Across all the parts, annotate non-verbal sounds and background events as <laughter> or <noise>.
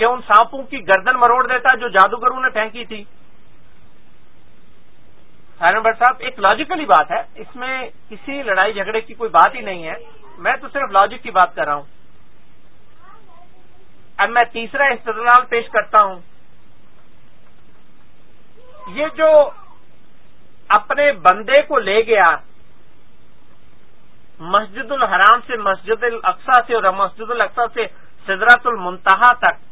کہ ان سانپوں کی گردن مروڑ دیتا جو جادوگروں نے پھینکی تھی۔ سائن بٹ صاحب، ایک لاجیکلی بات ہے۔ اس میں کسی لڑائی جھگڑے کی کوئی بات ہی نہیں ہے۔ میں تو صرف لاجک کی بات کر رہا ہوں۔ اب میں تیسرا استدلال پیش کرتا ہوں۔ یہ جو اپنے بندے کو لے گیا، مسجد الحرام سے مسجد الاقسا سے اور مسجد الاقسا سے سدرات المنتہا تک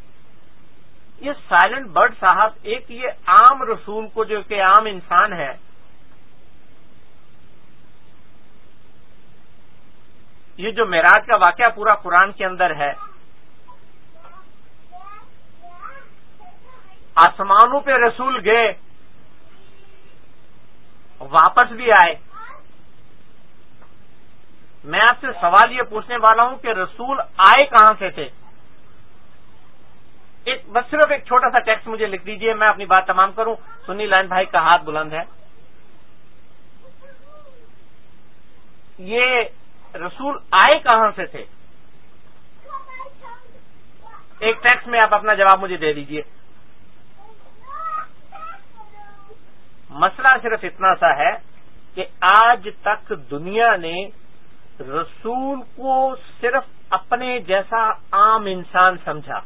یہ سائلنٹ برڈ صاحب ایک یہ عام رسول کو جو کہ عام انسان ہے، یہ جو معراج کا واقعہ پورا قرآن کے اندر ہے۔ آسمانوں پہ رسول گئے، واپس بھی آئے۔ میں آپ سے سوال یہ پوچھنے والا ہوں کہ رسول آئے کہاں سے تھے؟ ایک بس صرف ایک چھوٹا سا ٹیکسٹ مجھے لکھ دیجیے، میں اپنی بات تمام کروں۔ سنی لائن بھائی کا ہاتھ بلند ہے۔ یہ رسول آئے کہاں سے تھے؟ ایک ٹیکس میں آپ اپنا جواب مجھے دے دیجیے۔ مسئلہ صرف اتنا سا ہے کہ آج تک دنیا نے رسول کو صرف اپنے جیسا عام انسان سمجھا۔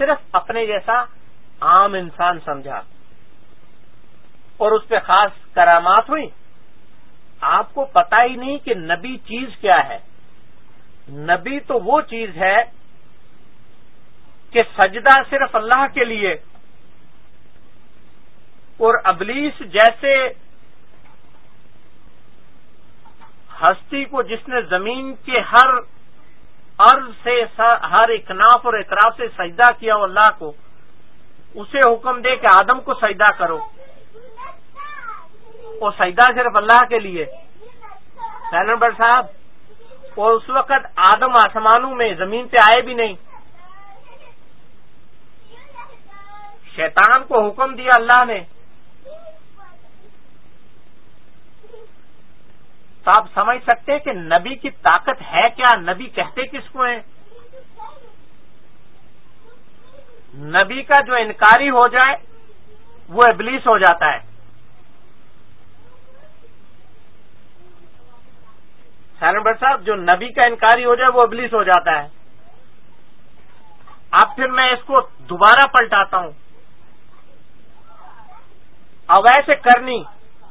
صرف اپنے جیسا عام انسان سمجھا۔ اور اس پہ خاص کرامات ہوئی آپ کو پتا ہی نہیں کہ نبی چیز کیا ہے۔ نبی تو وہ چیز ہے کہ سجدہ صرف اللہ کے لیے اور ابلیس جیسے ہستی کو جس نے زمین کے ہر عرض سے ہر اکناف اور اطراف سے سجدہ کیا اللہ کو، اسے حکم دے کہ آدم کو سجدہ کرو۔ اور سجدہ صرف اللہ کے لیے۔ نمبر صاحب، اور اس وقت آدم آسمانوں میں زمین پہ آئے بھی نہیں۔ شیطان کو حکم دیا اللہ نے۔ تو آپ سمجھ سکتے کہ نبی کی طاقت ہے کیا؟ نبی کہتے کس کو ہیں؟ نبی کا جو انکاری ہو جائے، وہ ابلیس ہو جاتا ہے۔ بٹ صاحب، جو نبی کا انکاری ہو جائے، وہ ابلیس ہو جاتا ہے۔ اب پھر میں اس کو دوبارہ پلٹاتا ہوں۔ اویسے کرنی۔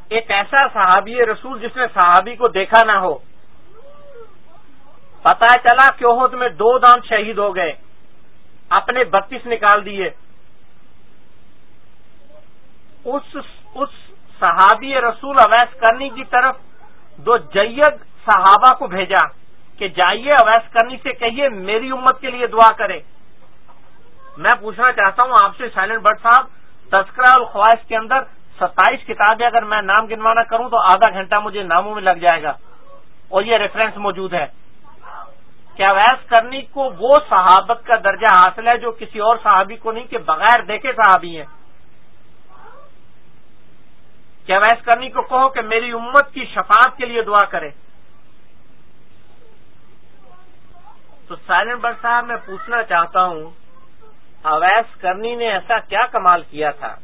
ایک ایسا صحابی رسول جس نے صحابی کو دیکھا نہ ہو۔ پتا چلا کہ ہو تمہیں دو دان شہید ہو گئے۔ اپنے بتیس نکال دیے۔ اس اس صحابی رسول اویس کرنی کی طرف دو جید صحابہ کو بھیجا کہ جائیے اویس کرنی سے کہیے میری امت کے لیے دعا کرے۔ میں پوچھنا چاہتا ہوں آپ سے سائلنٹ بٹ صاحب، تذکرہ الخواہش کے اندر ستائیس کتابیں اگر میں نام گنوانا کروں تو آدھا گھنٹہ مجھے ناموں میں لگ جائے گا اور یہ ریفرنس موجود ہے۔ کیا اویس کرنی کو وہ صحابت کا درجہ حاصل ہے جو کسی اور صحابی کو نہیں، کہ بغیر دیکھے صحابی ہیں۔ کیا اویس کرنی کو کہو کہ میری امت کی شفاعت کے لیے دعا کرے۔ تو سائلنٹ بٹ صاحب، میں پوچھنا چاہتا ہوں، اویس کرنی نے ایسا کیا کمال کیا تھا؟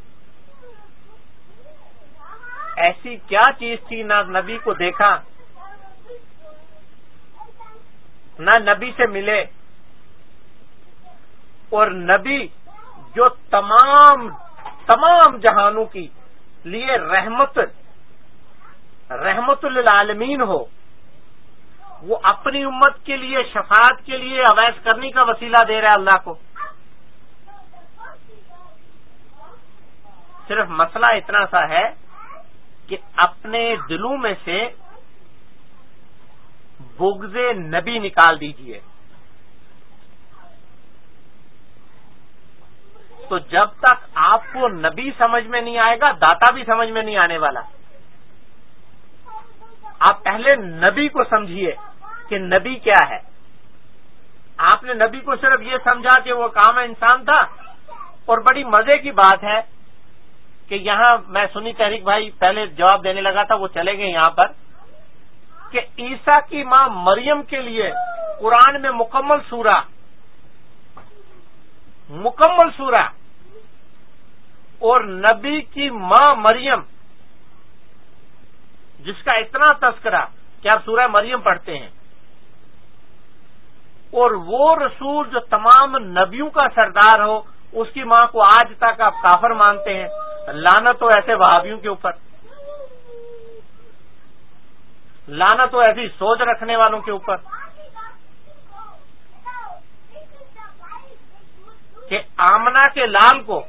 ایسی کیا چیز تھی نہ نبی کو دیکھا؟ نہ نبی سے ملے۔ اور نبی جو تمام تمام جہانوں کی لیے رحمت رحمت للعالمین ہو، وہ اپنی امت کے لیے، شفاعت کے لیے اویس کرنے کا وسیلہ دے رہا ہے اللہ کو۔ صرف مسئلہ اتنا سا ہے کہ اپنے دلوں میں سے بغض نبی نکال دیجیے۔ تو جب تک آپ کو نبی سمجھ میں نہیں آئے گا، داتا بھی سمجھ میں نہیں آنے والا۔ آپ پہلے نبی کو سمجھیے کہ نبی کیا ہے۔ آپ نے نبی کو صرف یہ سمجھا کہ وہ کام انسان تھا اور بڑی مزے کی بات ہے۔ کہ یہاں میں سنی تحریک بھائی پہلے جواب دینے لگا تھا، وہ چلے گئے یہاں پر، کہ عیسیٰ کی ماں مریم کے لیے قرآن میں مکمل سورہ مکمل سورہ، اور نبی کی ماں مریم، جس کا اتنا تذکرہ کہ آپ سورہ مریم پڑھتے ہیں، اور وہ رسول جو تمام نبیوں کا سردار ہو اس کی ماں کو آج تک آپ کافر مانتے ہیں۔ لانت تو ایسے وہابیوں کے اوپر۔ لانت تو ایسی سوچ رکھنے والوں کے اوپر۔ کہ آمنا کے لال کو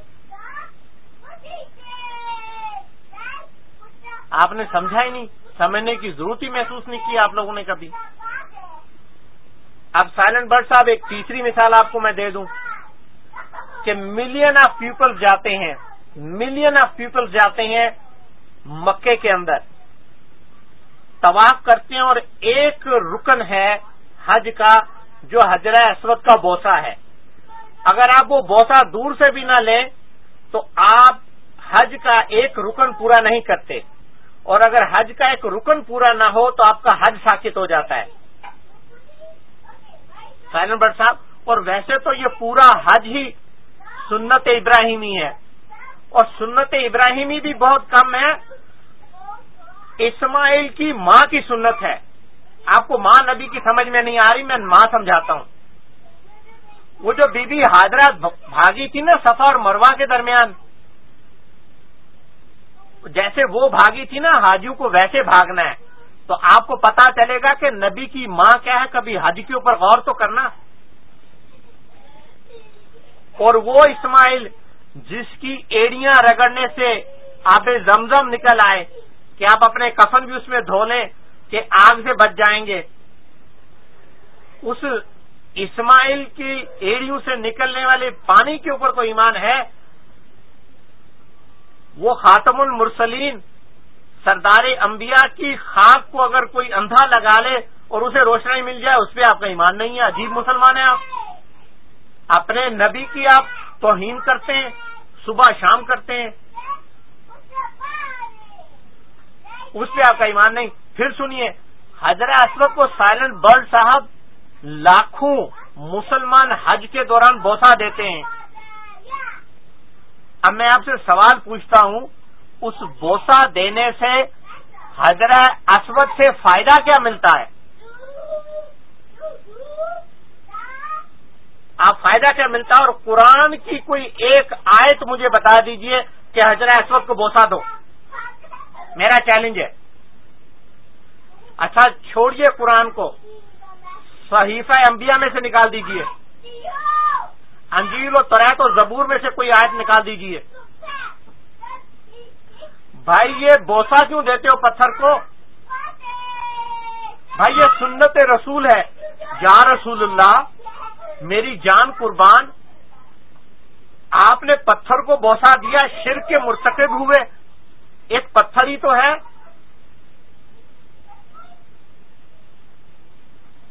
آپ نے سمجھا ہی نہیں، سمجھنے کی ضرورت ہی محسوس نہیں کی آپ لوگوں نے کبھی۔ اب سائلنٹ برڈ صاحب، ایک تیسری مثال آپ کو میں دے دوں۔ کہ ملین آف پیپل جاتے ہیں ملین آف پیپل جاتے ہیں مکے کے اندر۔ طواف کرتے ہیں اور ایک رکن ہے حج کا، جو حجرہ اسود کا بوسا ہے۔ اگر آپ وہ بوسا دور سے بھی نہ لیں، تو آپ حج کا ایک رکن پورا نہیں کرتے۔ اور اگر حج کا ایک رکن پورا نہ ہو، تو آپ کا حج ساکت ہو جاتا ہے۔ سائلن بٹ صاحب، اور ویسے تو یہ پورا حج ہی سنت ابراہیمی ہے۔ اور سنت ابراہیمی بھی بہت کم ہے۔ اسماعیل کی ماں کی سنت ہے۔ آپ کو ماں نبی کی سمجھ میں نہیں آ رہی، میں ماں سمجھاتا ہوں۔ وہ جو بی بی حاضرہ بھاگی تھی نا صفا اور مروا کے درمیان، جیسے وہ بھاگی تھی نا، حاجیوں کو ویسے بھاگنا ہے۔ تو آپ کو پتا چلے گا کہ نبی کی ماں کیا ہے، کبھی حج کے اوپر غور تو کرنا۔ اور وہ اسماعیل جس کی ایڑیاں رگڑنے سے آب زمزم نکل آئے کہ آپ اپنے کفن بھی اس میں دھو لیں کہ آگ سے بچ جائیں گے۔ اس اسماعیل کی ایڑیوں سے نکلنے والے پانی کے اوپر کوئی ایمان ہے؟ وہ خاتم المرسلین سردار انبیاء کی خاک کو اگر کوئی اندھا لگا لے اور اسے روشنائی مل جائے، اس پہ آپ کا ایمان نہیں ہے۔ عجیب مسلمان ہیں آپ۔ اپنے نبی کی آپ توہین کرتے ہیں، صبح شام کرتے ہیں۔ اس پہ آپ کا ایمان نہیں۔ پھر سنیے، حضرت اسود کو سائلنٹ برڈ صاحب لاکھوں مسلمان حج کے دوران بوسا دیتے ہیں۔ اب میں آپ سے سوال پوچھتا ہوں، اس بوسا دینے سے حضرت اسود سے فائدہ کیا ملتا ہے؟ آپ فائدہ کیا ملتا ہے اور قرآن کی کوئی ایک آیت مجھے بتا دیجیے کہ حضرت اسود کو بوسا دو۔ میرا چیلنج ہے۔ اچھا چھوڑیے قرآن کو۔ صحیفہ انبیاء میں سے نکال دیجیے۔ انجیل و تریت و زبور میں سے کوئی آیت نکال دیجیے۔ بھائی، یہ بوسا کیوں دیتے ہو پتھر کو؟ بھائی، یہ سنت رسول ہے۔ یا رسول اللہ میری جان قربان، آپ نے پتھر کو بوسا دیا شر کے مرتکب ہوئے۔ ایک پتھر ہی تو ہے۔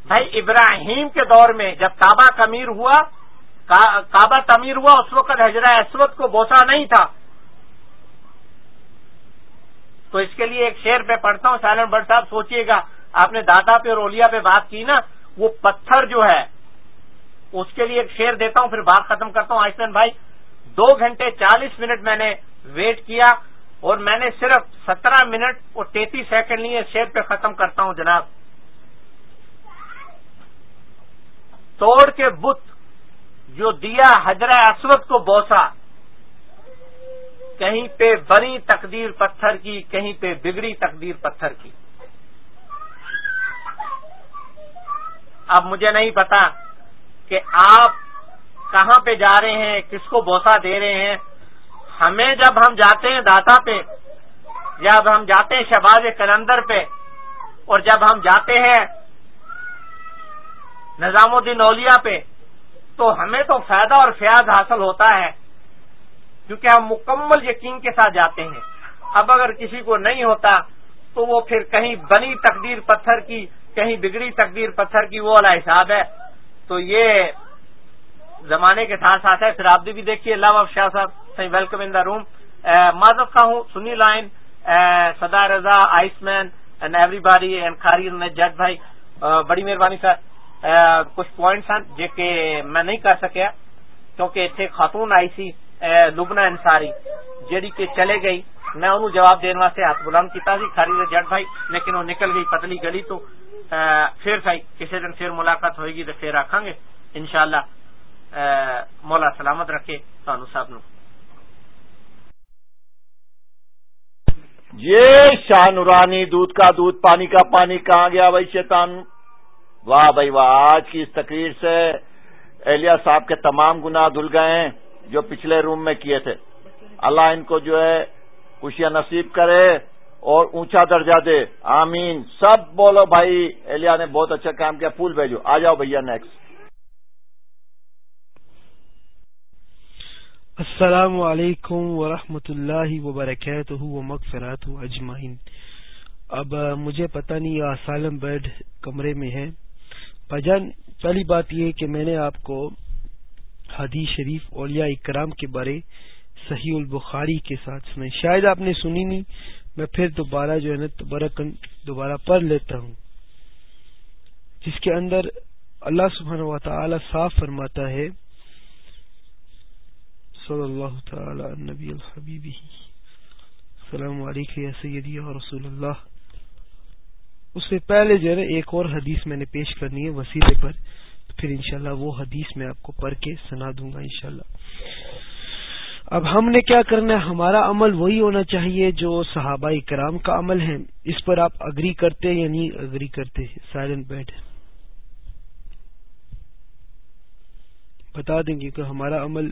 بھائی، ابراہیم کے دور میں جب کعبہ کمیر ہوا کعبہ تعمیر ہوا، اس وقت حضرہ اسود کو بوسا نہیں تھا۔ تو اس کے لیے ایک شعر پہ پڑھتا ہوں سائلنٹ بٹ صاحب سوچیے گا، آپ نے دادا پہ اور اولیا پہ بات کی نا، وہ پتھر جو ہے اس کے لیے ایک شعر دیتا ہوں، پھر بات ختم کرتا ہوں۔ آئسن بھائی، دو گھنٹے چالیس منٹ میں نے ویٹ کیا اور میں نے صرف سترہ منٹ اور تینتیس سیکنڈ لیے شیر پہ ختم کرتا ہوں، جناب۔ توڑ کے بت جو دیا حجر اسود کو بوسا، کہیں پہ بنی تقدیر پتھر کی، کہیں پہ بگڑی تقدیر پتھر کی۔ اب مجھے نہیں پتا کہ آپ کہاں پہ جا رہے ہیں، کس کو بوسا دے رہے ہیں؟ ہمیں جب ہم جاتے ہیں داتا پہ جب ہم جاتے ہیں شہباز کلندر پہ، اور جب ہم جاتے ہیں نظام الدین اولیا پہ، تو ہمیں تو فائدہ اور فیاض حاصل ہوتا ہے، کیونکہ ہم مکمل یقین کے ساتھ جاتے ہیں۔ اب اگر کسی کو نہیں ہوتا، تو وہ پھر کہیں بنی تقدیر پتھر کی، کہیں بگڑی تقدیر پتھر کی، وہ والا حساب ہے۔ تو یہ زمانے کے ساتھ ساتھ ہے پھر آپ بھی دیکھیے لو آف شاہ صاحب ویلکم ان دا روم۔ معذرت کا ہوں، سنی لائن۔ سدا رضا، ice man and everybody and خاری جج بھائی بڑی مہربانی سر۔ کچھ پوائنٹس ہیں جے کہ میں نہیں کر سکیا، کیونکہ اتنے خاتون آئی سی لبنا انصاری، جیڑی کہ چلے گئی۔ میں انہوں جواب دینے واسطے ہاتھ بلند کیتا سی خاری جٹ بھائی، لیکن وہ نکل گئی پتلی گلی تو۔ پھر بھائی کسی دن پھر ملاقات ہوئے گی تو پھر آخان گے، انشاءاللہ مولا سلامت رکھے سانو سب نو یہ شاہ نورانی دودھ کا دودھ، پانی کا پانی، کہاں گیا بھائی شیطان؟ واہ بھائی واہ، آج کی اس تقریر سے اہلیہ صاحب کے تمام گناہ دھل گئے ہیں جو پچھلے روم میں کیے تھے۔ اللہ ان کو جو ہے خوشیاں نصیب کرے۔ اور اونچا درجہ دے۔ آمین۔ سب بولو بھائی اہلیہ نے بہت اچھا کام کیا، پھول بھیجو۔ آ جاؤ بھیا نیکسٹ السلام علیکم ورحمۃ اللہ وبرکاتہ و مغفرات اجمعین۔ اب مجھے پتہ نہیں یہ سالم بیڈ کمرے میں ہے۔ پجان پہلی بات یہ کہ میں نے آپ کو حدیث شریف اولیاء اکرام کے بارے صحیح البخاری کے ساتھ سنائی۔ شاید آپ نے سنی نہیں میں پھر دوبارہ جو ہے نا دوبارہ پڑھ لیتا ہوں۔ جس کے اندر اللہ سبحانہ و تعالی صاف فرماتا ہے، صلی اللہ تعالی نبی الحبیبی السلام علیکم یا سیدی یا رسول اللہ۔ اس سے پہلے جو ہے ایک اور حدیث میں نے پیش کرنی ہے وسیلے پر۔ پھر انشاءاللہ وہ حدیث میں آپ کو پڑھ کے سنا دوں گا انشاءاللہ۔ اب ہم نے کیا کرنا ہے؟ ہمارا عمل وہی ہونا چاہیے جو صحابہ کرام کا عمل ہے۔ اس پر آپ اگری کرتے یا نہیں اگری کرتے؟ سائلنٹ بیٹھ۔ بتا دیں گے کہ ہمارا عمل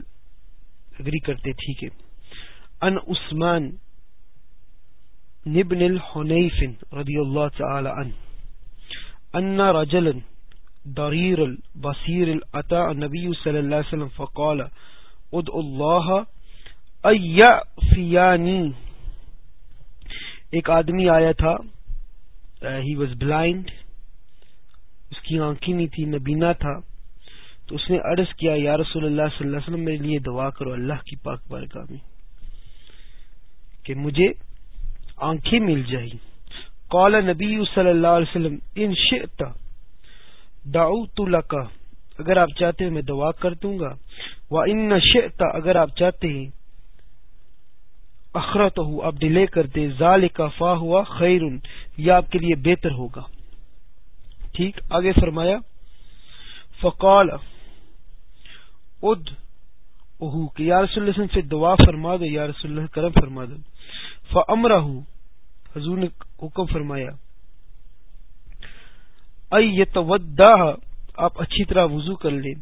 اگری کرتے، ٹھیک ہے۔ ان عثمان نبن الحنیف رضی اللہ تعالی عنہ۔ ان رجلا ضریر البصیر الاتى النبي صلی اللہ علیہ وسلم، فقال ادعو الله ایعفیانی ایک آدمی آیا تھا ہی واز بلائنڈ اس کی آنکھیں نہیں تھی نبینا تھا۔ تو اس نے عرض کیا، یا رسول اللہ صلی اللہ علیہ وسلم، میرے لیے دعا کرو، اللہ کی پاک بارگاہ میں، کہ مجھے آنکھیں مل جائیں۔ قال نبی صلی اللہ علیہ وسلم، ان شئت، دعوت لکا۔ اگر آپ چاہتے ہیں، میں دعا کر دوں گا۔ وہ ان شئت، اگر آپ چاہتے ہیں اخرت ہو آپ ڈیلے کر دیں ظال کا فا ہوا خیر یہ آپ کے لیے بہتر ہوگا۔ ٹھیک؟ آگے فرمایا، فقال، اد، اہو، کہ یا رسول اللہ سے دعا فرما دو یا رسول اللہ کرم فرما دو فمرہ حضور نے حکم فرمایا ایتودہ آپ اچھی طرح وضو کر لیں۔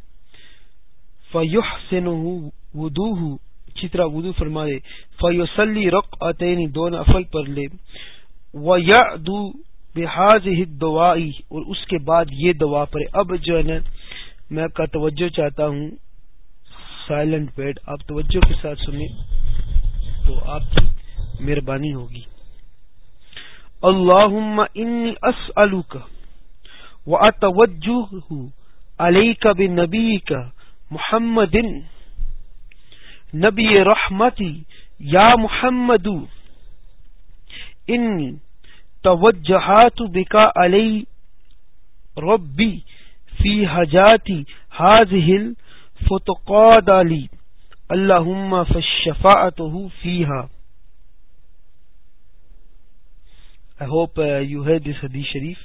فیحسن ودوہ اچھی طرح وضو فرما دے فیصلی رقعتین دون افل پر لے۔ و ویعدو بحاظہ الدوائی اور اس کے بعد یہ دعا پر، اب جو ہے نا، میں کا توجہ چاہتا ہوں۔ سائلنٹ بیڈ، آپ توجہ کے ساتھ سنیں، تو آپ کی مہربانی ہوگی۔ اللہم انی اسألوک واتوجہ علیک بنبیک محمد نبی رحمتی یا محمد انی توجہات بکا علی ربی فی حجاتی حاضل فتقاد علی اللہم فشفاعته فیہا۔ I hope uh, you heard this hadith شریف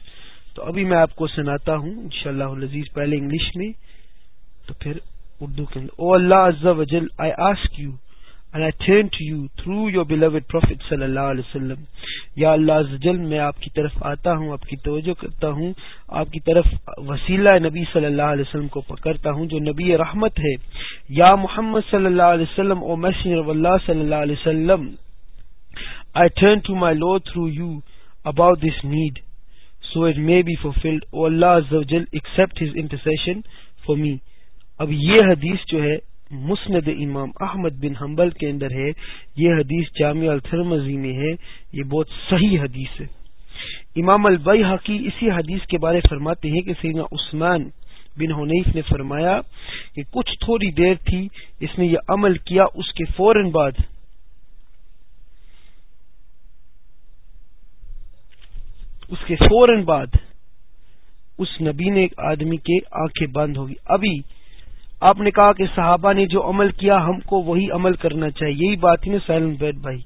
تو ابھی میں آپ کو سناتا ہوں انشاءاللہ العزیز پہلے انگلش میں تو پھر اردو کے اندر او اللہ عز و جل I ask you and I turn to you through your beloved Prophet صلی اللہ علیہ وسلم یا اللہ عز و جل میں آپ کی طرف آتا ہوں، آپ کی توجہ کرتا ہوں، آپ کی طرف وسیلہ نبی صلی اللہ علیہ وسلم کو پکڑتا ہوں جو نبی رحمت ہے. یا محمد صلی اللہ علیہ وسلم او میسنجر of اللہ صلی اللہ علیہ وسلم، I turn to my Lord through you about this need so it may be fulfilled. او اللہ عز و جل accept his intercession for me. اب یہ حدیث جو ہے مسند امام احمد بن حنبل کے اندر ہے۔ یہ حدیث جامع الترمزی میں ہے۔ یہ بہت صحیح حدیث ہے۔ امام البئی حقی اسی حدیث کے بارے فرماتے ہیں کہ سینا عثمان بن حنیف نے فرمایا کہ کچھ تھوڑی دیر تھی اس نے یہ عمل کیا، اس کے فوراً بعد۔ اس کے بعد اس نبی نے ایک آدمی کے آنکھیں بند ہوگی ابھی آپ نے کہا کہ صحابہ نے جو عمل کیا، ہم کو وہی عمل کرنا چاہیے۔ یہی بات ہی نا سائلنٹ بیٹ بھائی۔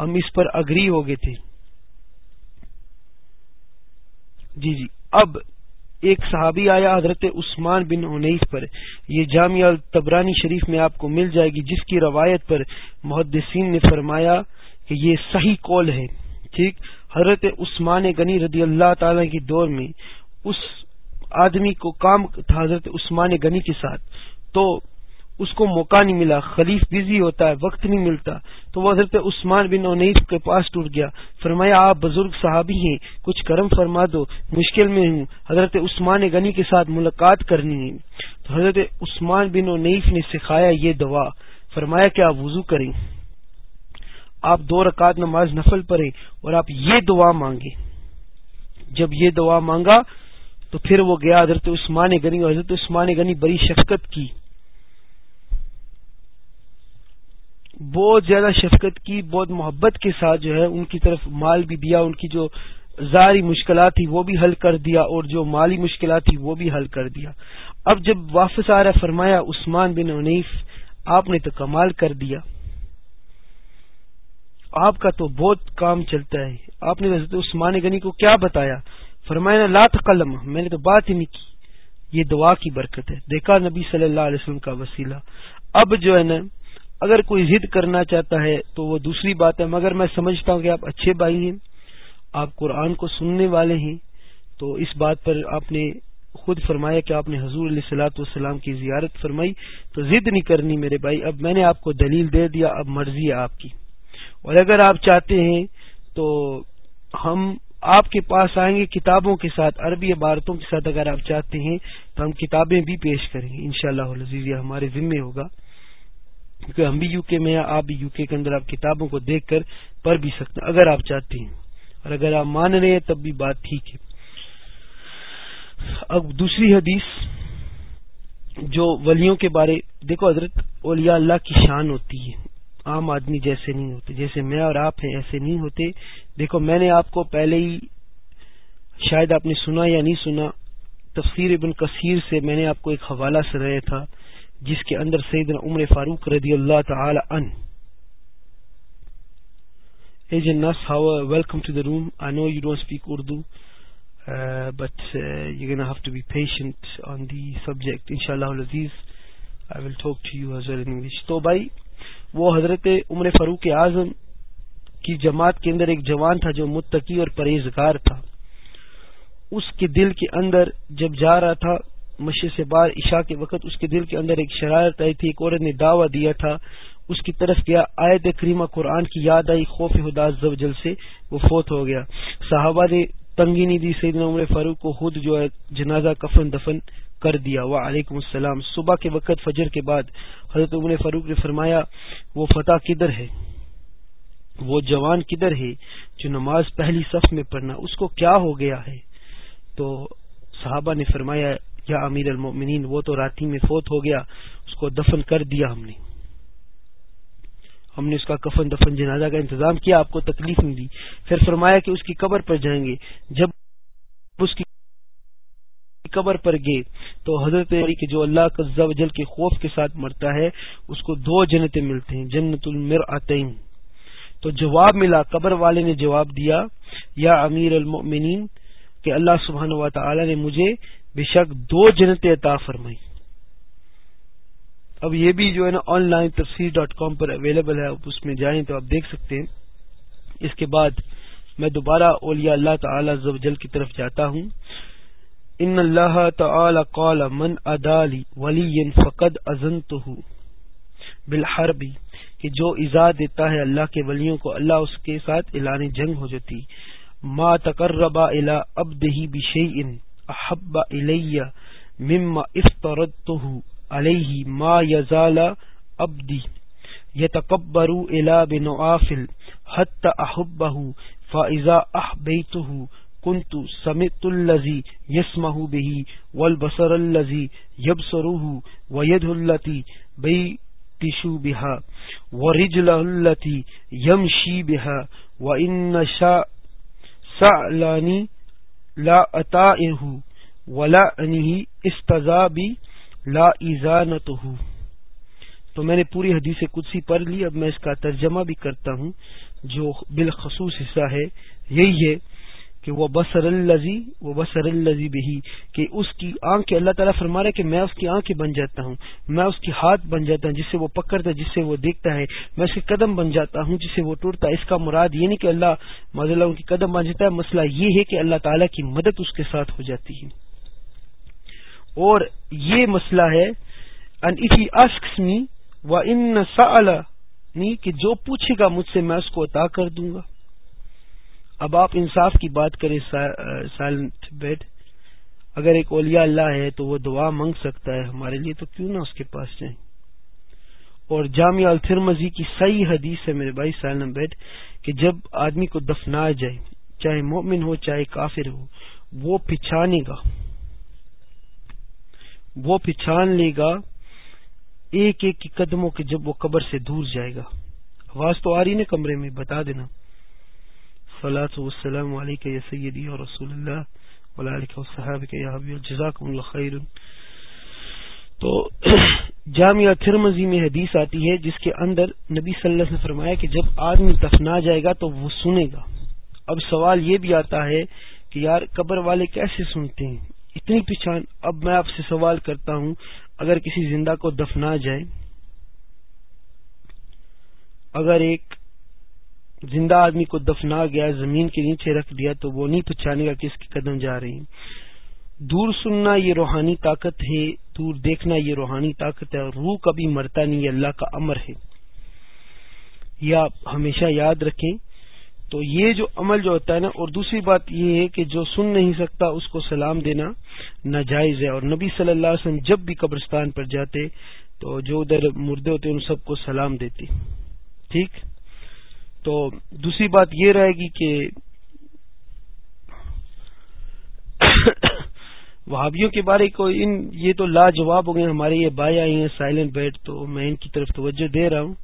ہم اس پر اگری ہو گئے تھے۔ جی جی۔ اب ایک صحابی آیا، حضرت عثمان بن انیس پر۔ یہ جامعہ تبرانی شریف میں آپ کو مل جائے گی، جس کی روایت پر محدثین نے فرمایا کہ یہ صحیح قول ہے۔ ٹھیک؟ حضرت عثمان غنی رضی اللہ تعالی کی دور میں اس آدمی کو کام تھا، حضرت عثمان غنی کے ساتھ۔ تو اس کو موقع نہیں ملا، خلیف بزی ہوتا ہے، وقت نہیں ملتا۔ تو وہ حضرت عثمان بن اونیف کے پاس ٹوٹ گیا۔ فرمایا، آپ بزرگ صحابی ہیں، کچھ کرم فرما دو، مشکل میں ہوں۔ حضرت عثمان غنی کے ساتھ ملاقات کرنی ہے۔ تو حضرت عثمان بن اونیف نے سکھایا یہ دعا۔ فرمایا کہ آپ وضو کریں۔ آپ دو رکعت نماز نفل پڑھیں اور آپ یہ دعا مانگے جب یہ دعا مانگا تو پھر وہ گیا حضرت عثمان غنی اور حضرت عثمان غنی بڑی شفقت کی۔ بہت زیادہ شفقت کی، بہت محبت کے ساتھ جو ہے ان کی طرف مال بھی دیا، ان کی جو ظاہری مشکلات تھی وہ بھی حل کر دیا اور جو مالی مشکلات تھی وہ بھی حل کر دیا۔ اب جب واپس آ رہا فرمایا، عثمان بن عنیف آپ نے تو کمال کر دیا۔ آپ کا تو بہت کام چلتا ہے۔ آپ نے حضرت عثمان غنی کو کیا بتایا؟ فرمایا، لا قلم میں نے تو بات ہی نہیں کی۔ یہ دعا کی برکت ہے۔ دیکھا، نبی صلی اللہ علیہ وسلم کا وسیلہ۔ اب جو ہے نا اگر کوئی ضد کرنا چاہتا ہے تو وہ دوسری بات ہے، مگر میں سمجھتا ہوں کہ آپ اچھے بھائی ہیں، آپ قرآن کو سننے والے ہیں، تو اس بات پر آپ نے خود فرمایا کہ آپ نے حضور علیہ سلاۃ والسلام کی زیارت فرمائی، تو ضد نہیں کرنی میرے بھائی، اب میں نے آپ کو دلیل دے دیا، اب مرضی ہے آپ کی۔ اور اگر آپ چاہتے ہیں تو ہم آپ کے پاس آئیں گے کتابوں کے ساتھ، عربی عبارتوں کے ساتھ اگر آپ چاہتے ہیں تو ہم کتابیں بھی پیش کریں گے ان شاء اللہ ہمارے ذمے ہوگا۔ کیونکہ ہم بھی یو کے میں ہیں، آپ بھی یو کے کے اندر آپ کتابوں کو دیکھ کر پڑھ بھی سکتے ہیں، اگر آپ چاہتے ہیں۔ اور اگر آپ مان رہے ہیں، تب بھی بات ٹھیک ہے۔ اب دوسری حدیث جو ولیوں کے بارے، دیکھو حضرت، اولیاء اللہ کی شان ہوتی ہے۔ عام آدمی جیسے نہیں ہوتے، جیسے میں اور آپ ہیں، ایسے نہیں ہوتے۔ دیکھو، میں نے آپ کو پہلے ہی شاید آپ نے سنا یا نہیں سنا، تفسیر ابن کثیر سے میں نے آپ کو ایک حوالہ سے رہا تھا۔ جس کے اندر سیدنا عمر فاروق رضی اللہ تعالی ان Agent Nas, how, welcome to the room. I know you don't speak Urdu, uh, but uh, you're going to have to be patient on the subject. Inshallah al-Aziz, I will talk to you as well in English. تو بھائی وہ حضرت عمر فاروق اعظم کی جماعت کے اندر ایک جوان تھا جو متقی اور پرہیزگار تھا اس کے دل کے اندر جب جا رہا تھا مشے سے بار عشاء کے وقت اس کے دل کے اندر ایک شرارت آئی تھی، ایک عورت نے دعویٰ دیا تھا، اس کی طرف گیا، آیت کریمہ قرآن کی یاد آئی، خوف خدا جل سے وہ فوت ہو گیا۔ صحابہ نے تنگی نہیں دی، سیدنا عمر فاروق کو خود جو ہے جنازہ کفن دفن کر دیا۔ وعلیکم السلام۔ صبح کے وقت فجر کے بعد حضرت عمر فاروق نے فرمایا، وہ فتح کدھر ہے؟ وہ جوان کدھر ہے جو نماز پہلی صف میں پڑھنا، اس کو کیا ہو گیا ہے؟ تو صحابہ نے فرمایا یا امیر المؤمنین، وہ تو راتی میں فوت ہو گیا، اس کو دفن کر دیا ہم نے۔ ہم نے اس کا کفن دفن جنازہ کا انتظام کیا، آپ کو تکلیف نہیں دی پھر فرمایا کہ اس کی قبر پر جائیں گے۔ جب اس کی قبر پر گئے، تو حضرت کہ جو اللہ کا جل کے خوف کے ساتھ مرتا ہے، اس کو دو جنتیں ملتے ہیں، جنت المر تو جواب ملا، قبر والے نے جواب دیا، یا امیر المؤمنین، کہ اللہ سبحانہ و تعالی نے مجھے بے شک دو جنت عطا فرمائی اب یہ بھی جو ہے نا آن لائن تفسیر ڈاٹ کام پر اویلیبل ہے اس میں جائیں تو آپ دیکھ سکتے ہیں۔ اس کے بعد میں دوبارہ اولیاء اللہ تعالی زوجل کی طرف جاتا ہوں۔ ان اللہ تعالی قال، من ادالی ولی فقد ازنتہ بالحرب کہ جو ایزا دیتا ہے اللہ کے ولیوں کو، اللہ اس کے ساتھ اعلان جنگ ہو جاتی۔ ما تقربا الى عبده بشیء احب الی مما افترضته علیہ ما یزال عبدی یتکبر الى بنعافل حتى احبه فاذا احبیته كنت سمعت الذي يسمع به والبصر الذي يبصره ويده التي بيتشو بها ورجله التي يمشي بها، وإن شاء سعلاني لا اتائه ولا انه استذا بي لا ایزانت تو میں نے پوری حدیث کدسی پڑھ لی، اب میں اس کا ترجمہ بھی کرتا ہوں، جو بالخصوص حصہ ہے، یہی ہے کہ وہ بسر الزی وہ بسر الزی بہی، کہ اس کی آنکھ اللہ تعالیٰ فرما رہا ہے کہ میں اس کی آنکھیں بن جاتا ہوں، میں اس کی ہاتھ بن جاتا ہوں جس سے وہ پکڑتا ہے جس سے وہ دیکھتا ہے، میں اس کے قدم بن جاتا ہوں جس سے وہ ٹوٹتا ہے۔ اس کا مراد یہ نہیں کہ اللہ ماض اللہ، ان کی قدم بن جاتا ہے، مسئلہ یہ ہے کہ اللہ تعالیٰ کی مدد اس کے ساتھ ہو جاتی ہے۔ اور یہ مسئلہ ہے، ان کہ جو پوچھے گا مجھ سے، میں اس کو عطا کر دوں گا۔ اب آپ انصاف کی بات کریں سائلنٹ بیڈ اگر ایک اولیاء اللہ ہے تو وہ دعا مانگ سکتا ہے ہمارے لیے، تو کیوں نہ اس کے پاس جائیں؟ اور جامعہ الفرمزی کی صحیح حدیث ہے میرے بھائی سالم بیڈ کہ جب آدمی کو دفنایا جائے، چاہے مومن ہو، چاہے کافر ہو، وہ پچھانے گا۔ وہ پچھان لے گا ایک ایک کی قدموں کے جب وہ قبر سے دور جائے گا۔ آواز تو آ رہی نا کمرے میں، بتا دینا۔ فلاۃ وسلم علیہ یا سیدی اور رسول اللہ صاحب کے جزاک اللہ خیر تو <coughs> جامعہ تھرمزی میں حدیث آتی ہے جس کے اندر نبی صلی اللہ علیہ وسلم نے فرمایا کہ جب آدمی دفنا جائے گا تو وہ سنے گا. اب سوال یہ بھی آتا ہے کہ یار قبر والے کیسے سنتے ہیں؟ اتنی پہچان اب میں آپ سے سوال کرتا ہوں، اگر کسی زندہ کو دفنا جائے، اگر ایک زندہ آدمی کو دفنا گیا، زمین کے نیچے رکھ دیا تو وہ نہیں پہچانے گا کہ اس کے قدم جا رہے ہیں۔ دور سننا یہ روحانی طاقت ہے، دور دیکھنا یہ روحانی طاقت ہے روح کبھی مرتا نہیں، یہ اللہ کا امر ہے۔ یہ آپ ہمیشہ یاد رکھیں۔ تو یہ جو عمل جو ہوتا ہے نا، اور دوسری بات یہ ہے کہ جو سن نہیں سکتا، اس کو سلام دینا ناجائز ہے۔ اور نبی صلی اللہ علیہ وسلم جب بھی قبرستان پر جاتے تو جو ادھر مردے ہوتے ان سب کو سلام دیتے۔ ٹھیک؟ تو دوسری بات یہ رہے گی کہ وہابیوں کے بارے کو ان یہ تو لاجواب ہو گئے ہمارے یہ بائی آئی ہیں سائلنٹ بیڈ تو میں ان کی طرف توجہ دے رہا ہوں،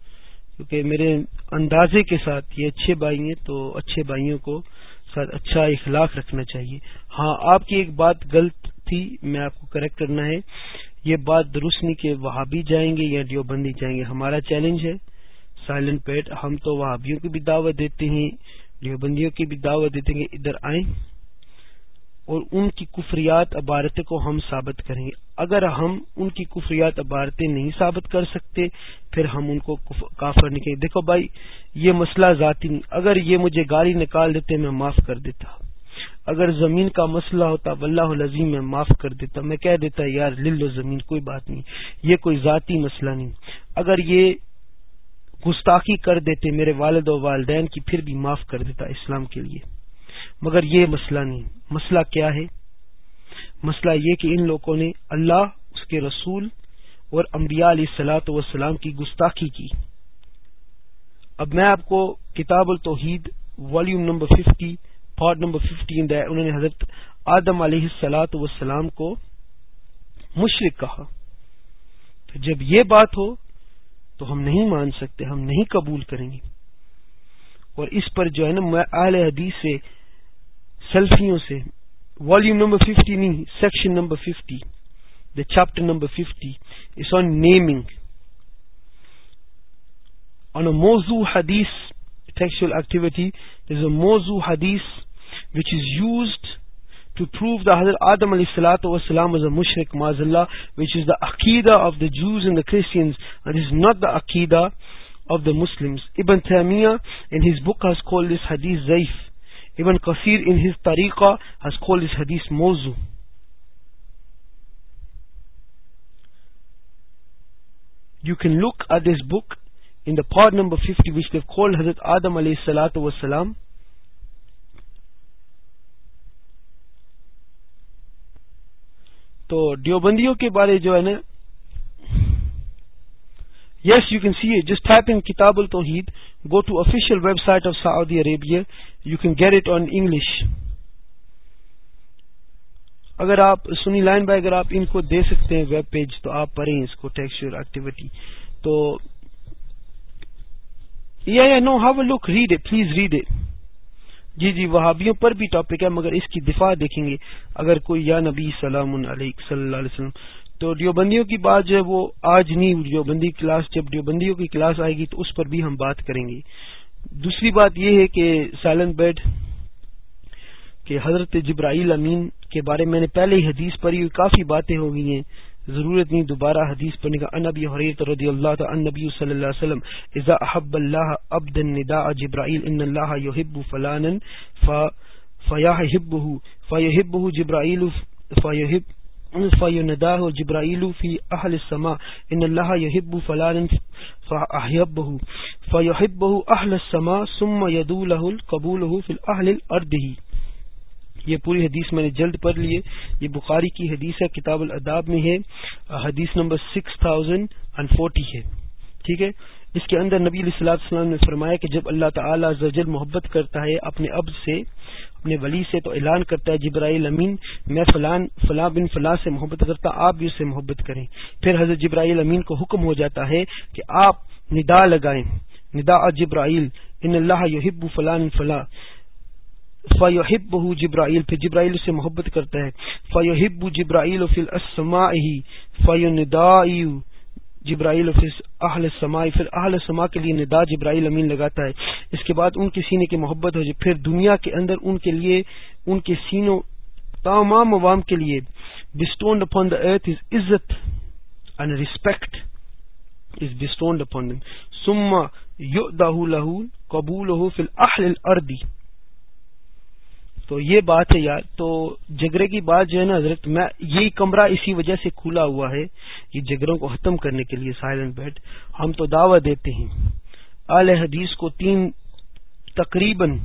کیونکہ میرے اندازے کے ساتھ یہ اچھے بھائی ہیں، تو اچھے بھائیوں کو ساتھ اچھا اخلاق رکھنا چاہیے۔ ہاں آپ کی ایک بات غلط تھی، میں آپ کو کریکٹ کرنا ہے۔ یہ بات درست نہیں کہ وہابی جائیں گے یا ڈیو بندی جائیں گے، ہمارا چیلنج ہے۔ سائلنٹ پیٹ، ہم تو وہابیوں کی بھی دعوت دیتے ہیں ڈیو بندیوں کی بھی دعوت دیتے ہیں، ادھر آئیں۔ اور ان کی کفریات، عبارتیں کو ہم ثابت کریں۔ گے اگر ہم ان کی کفریات، عبارتیں نہیں ثابت کر سکتے، پھر ہم ان کو کافر نکلیں دیکھو بھائی، یہ مسئلہ ذاتی نہیں۔ اگر یہ مجھے گاڑی نکال دیتے، میں معاف کر دیتا۔ اگر زمین کا مسئلہ ہوتا، واللہ العظیم، میں معاف کر دیتا۔ میں کہہ دیتا، یار لے لو زمین، کوئی بات نہیں۔ یہ کوئی ذاتی مسئلہ نہیں۔ اگر یہ گستاخی کر دیتے میرے والد و والدین کی، پھر بھی معاف کر دیتا اسلام کے لیے۔ مگر یہ مسئلہ نہیں۔ مسئلہ کیا ہے؟ مسئلہ یہ کہ ان لوگوں نے اللہ، اس کے رسول اور انبیاء علیہ سلاۃ وسلام کی گستاخی کی۔ اب میں آپ کو کتاب التوحید volume number fifty part number fifteen انہوں نے حضرت آدم علیہ سلاۃ وسلام کو مشرق کہا۔ تو جب یہ بات ہو تو ہم نہیں مان سکتے، ہم نہیں قبول کریں گے۔ اور اس پر جو ہے نا، میں اہل حدیث سے سیلفیوں سے والیوم نمبر ففٹی نہیں section number fifty the chapter number fifty is on naming on a موزو حدیث سیکشل ایکٹیویٹی از اے موزو حدیث which is used to prove that Hazrat Adam alayhi salatu wasalam was a mushrik, ma'azallah, which is the aqidah of the Jews and the Christians, and is not the aqidah of the Muslims. Ibn Taymiyyah in his book has called this hadith zaif. Ibn Qasir in his tariqah has called this hadith mawzu. You can look at this book in the part number 50 which they've called Hazrat Adam alayhi salatu wasalam. تو دیوبندیوں کے بارے جو ہے نا yes you can see just type in کتاب التوحید go to official website of Saudi Arabia you can get it on English اگر آپ سنی line by اگر آپ ان کو دے سکتے ہیں ویب پیج، تو آپ پڑھیں اس کو ٹیکسچر ایکٹیویٹی تو یا no how look read it please read it جی جی وہابیوں پر بھی ٹاپک ہے، مگر اس کی دفاع دیکھیں گے۔ اگر کوئی یا نبی سلام علیہ صلی اللہ علیہ وسلم، تو دیوبندیوں کی بات جو ہے وہ آج نہیں، دیوبندی کلاس، جب دیوبندیوں کی کلاس آئے گی تو اس پر بھی ہم بات کریں گے۔ دوسری بات یہ ہے کہ سائلنٹ بیڈ کہ حضرت جبرائیل امین کے بارے میں نے پہلے ہی حدیث پڑھی ہوئی کافی باتیں ہو گئی ہیں۔ ضرورت نہیں دوبارہ حدیث پڑھنے کا۔ انبی حریت رضی اللہ تعالی عنہ نبی صلی اللہ علیہ وسلم، اذا احب اللہ عبد النداء جبرائیل، ان اللہ يحب فلانا ف فيحبه فيحبه جبرائیل فيحب فينداه جبرائيل في اهل السماء، ان الله يحب فلانا فاحبه فيحبه اهل السماء ثم يدو له قبوله في الاهل الارض یہ پوری حدیث میں نے جلد پڑھ لیے۔ یہ بخاری کی حدیث ہے، کتاب الاداب میں ہے۔ حدیث number six thousand and forty ہے۔ ٹھیک ہے؟ اس کے اندر نبی علیہ السلام السلام نے فرمایا کہ جب اللہ تعالیٰ زجل محبت کرتا ہے، اپنے اب سے، اپنے ولی سے تو اعلان کرتا ہے، جبرائیل امین، میں فلان، فلاں بن فلاں سے محبت کرتا، آپ بھی اس سے محبت کریں۔ پھر حضرت جبرائیل امین کو حکم ہو جاتا ہے کہ آپ ندا لگائیں۔ ندا جبرائیل، ان اللہ یحب فلان فلاں۔ فیحب بہ جبرائیل پھر جبرائیل سے محبت کرتا ہے۔ فیحب جبرائیل فی الاسماء ہی فیندائی جبرائیل فی اہل السماء، پھر اہل السماء کے لیے ندا جبرائیل امین لگاتا ہے۔ اس کے بعد ان کے سینے کی محبت ہو جائے۔ پھر دنیا کے اندر ان کے لیے، ان کے سینوں، تمام عوام کے لیے بسٹونڈ اپون دا ارتھ از عزت and respect is bestowed upon them سما یو داہ لہو قبول ہو فی الاحل الارضی تو یہ بات ہے یار، تو جگرے کی بات جو ہے نا حضرت، میں یہی کمرہ اسی وجہ سے کھلا ہوا ہے یہ جگروں کو ختم کرنے کے لیے سائلنٹ بیڈ ہم تو دعوت دیتے ہیں۔ اعلی حدیث کو تین تقریباً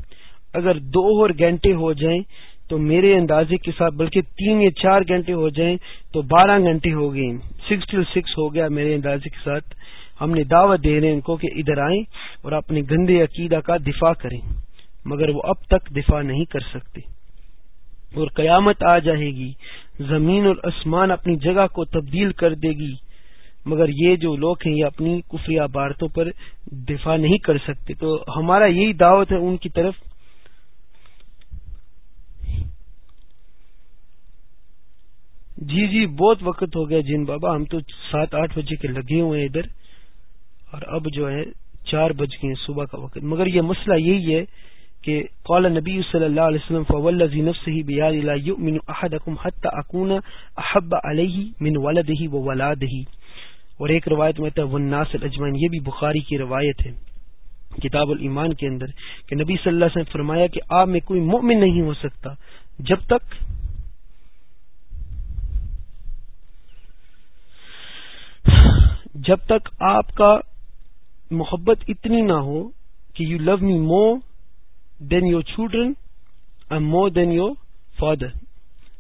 اگر دو اور گھنٹے ہو جائیں تو میرے اندازے کے ساتھ، بلکہ تین یا چار گھنٹے ہو جائیں تو بارہ گھنٹے ہو گئے۔ سکس ٹو سکس ہو گیا میرے اندازے کے ساتھ۔ ہم نے دعوت دے رہے ہیں ان کو کہ ادھر آئیں اور اپنے گندے عقیدہ کا دفاع کریں۔ مگر وہ اب تک دفاع نہیں کر سکتے۔ اور قیامت آ جائے گی، زمین اور آسمان اپنی جگہ کو تبدیل کر دے گی، مگر یہ جو لوگ ہیں، یہ اپنی کفری عبارتوں پر دفاع نہیں کر سکتے۔ تو ہمارا یہی دعوت ہے ان کی طرف۔ جی جی بہت وقت ہو گیا جن بابا، ہم تو سات آٹھ بجے کے لگے ہوئے ہیں ادھر، اور اب جو ہے چار بج گئے صبح کا وقت۔ مگر یہ مسئلہ یہی ہے کہ قال نبی صلی اللہ علیہ وسلم فوالذی نفسه بیاد لا یؤمن احدکم حتی اکون احب علیہ من ولده و ولاده اور ایک روایت میں ہے والناس الاجمعین یہ بھی بخاری کی روایت ہے، کتاب الایمان کے اندر، کہ نبی صلی اللہ علیہ وسلم فرمایا کہ آپ میں کوئی مؤمن نہیں ہو سکتا جب تک جب تک آپ کا محبت اتنی نہ ہو کہ you love me more than your children and more than your father.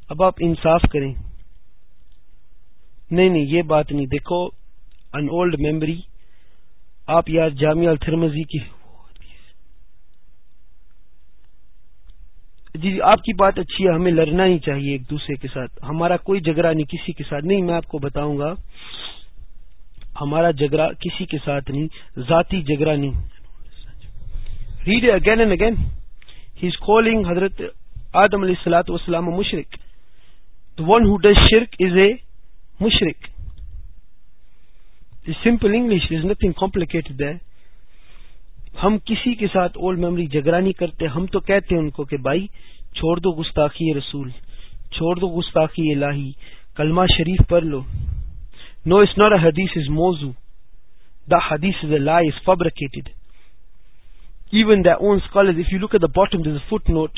اب آپ انصاف کریں۔ نہیں نہیں، یہ بات نہیں۔ دیکھو ان اولڈ میموری آپ یار جامعہ الترمزی کی۔ جی جی آپ کی بات اچھی ہے، ہمیں لڑنا نہیں چاہیے ایک دوسرے کے ساتھ۔ ہمارا کوئی جھگڑا نہیں، کسی کے ساتھ۔ نہیں، میں آپ کو بتاؤں گا، ہمارا جھگڑا کسی کے ساتھ نہیں، ذاتی جھگڑا نہیں۔ Read again and again he is calling حضرت آدم علیہ السلاۃ وسلام مشرق دا ون ہو ڈز شرک از اے مشرق simple English is nothing complicated ہے ہم کسی کے ساتھ اولڈ میموری جھگڑا نہیں کرتے، ہم تو کہتے ہیں ان کو کہ بھائی چھوڑ دو گستاخی رسول، چھوڑ دو گستاخی الہی، کلمہ شریف پڑھ لو۔ نو اٹس ناٹ اے حدیث از موزو دا حدیث از اے لا از فبریکیٹڈ even their own scholars, if you look at the bottom, there's a footnote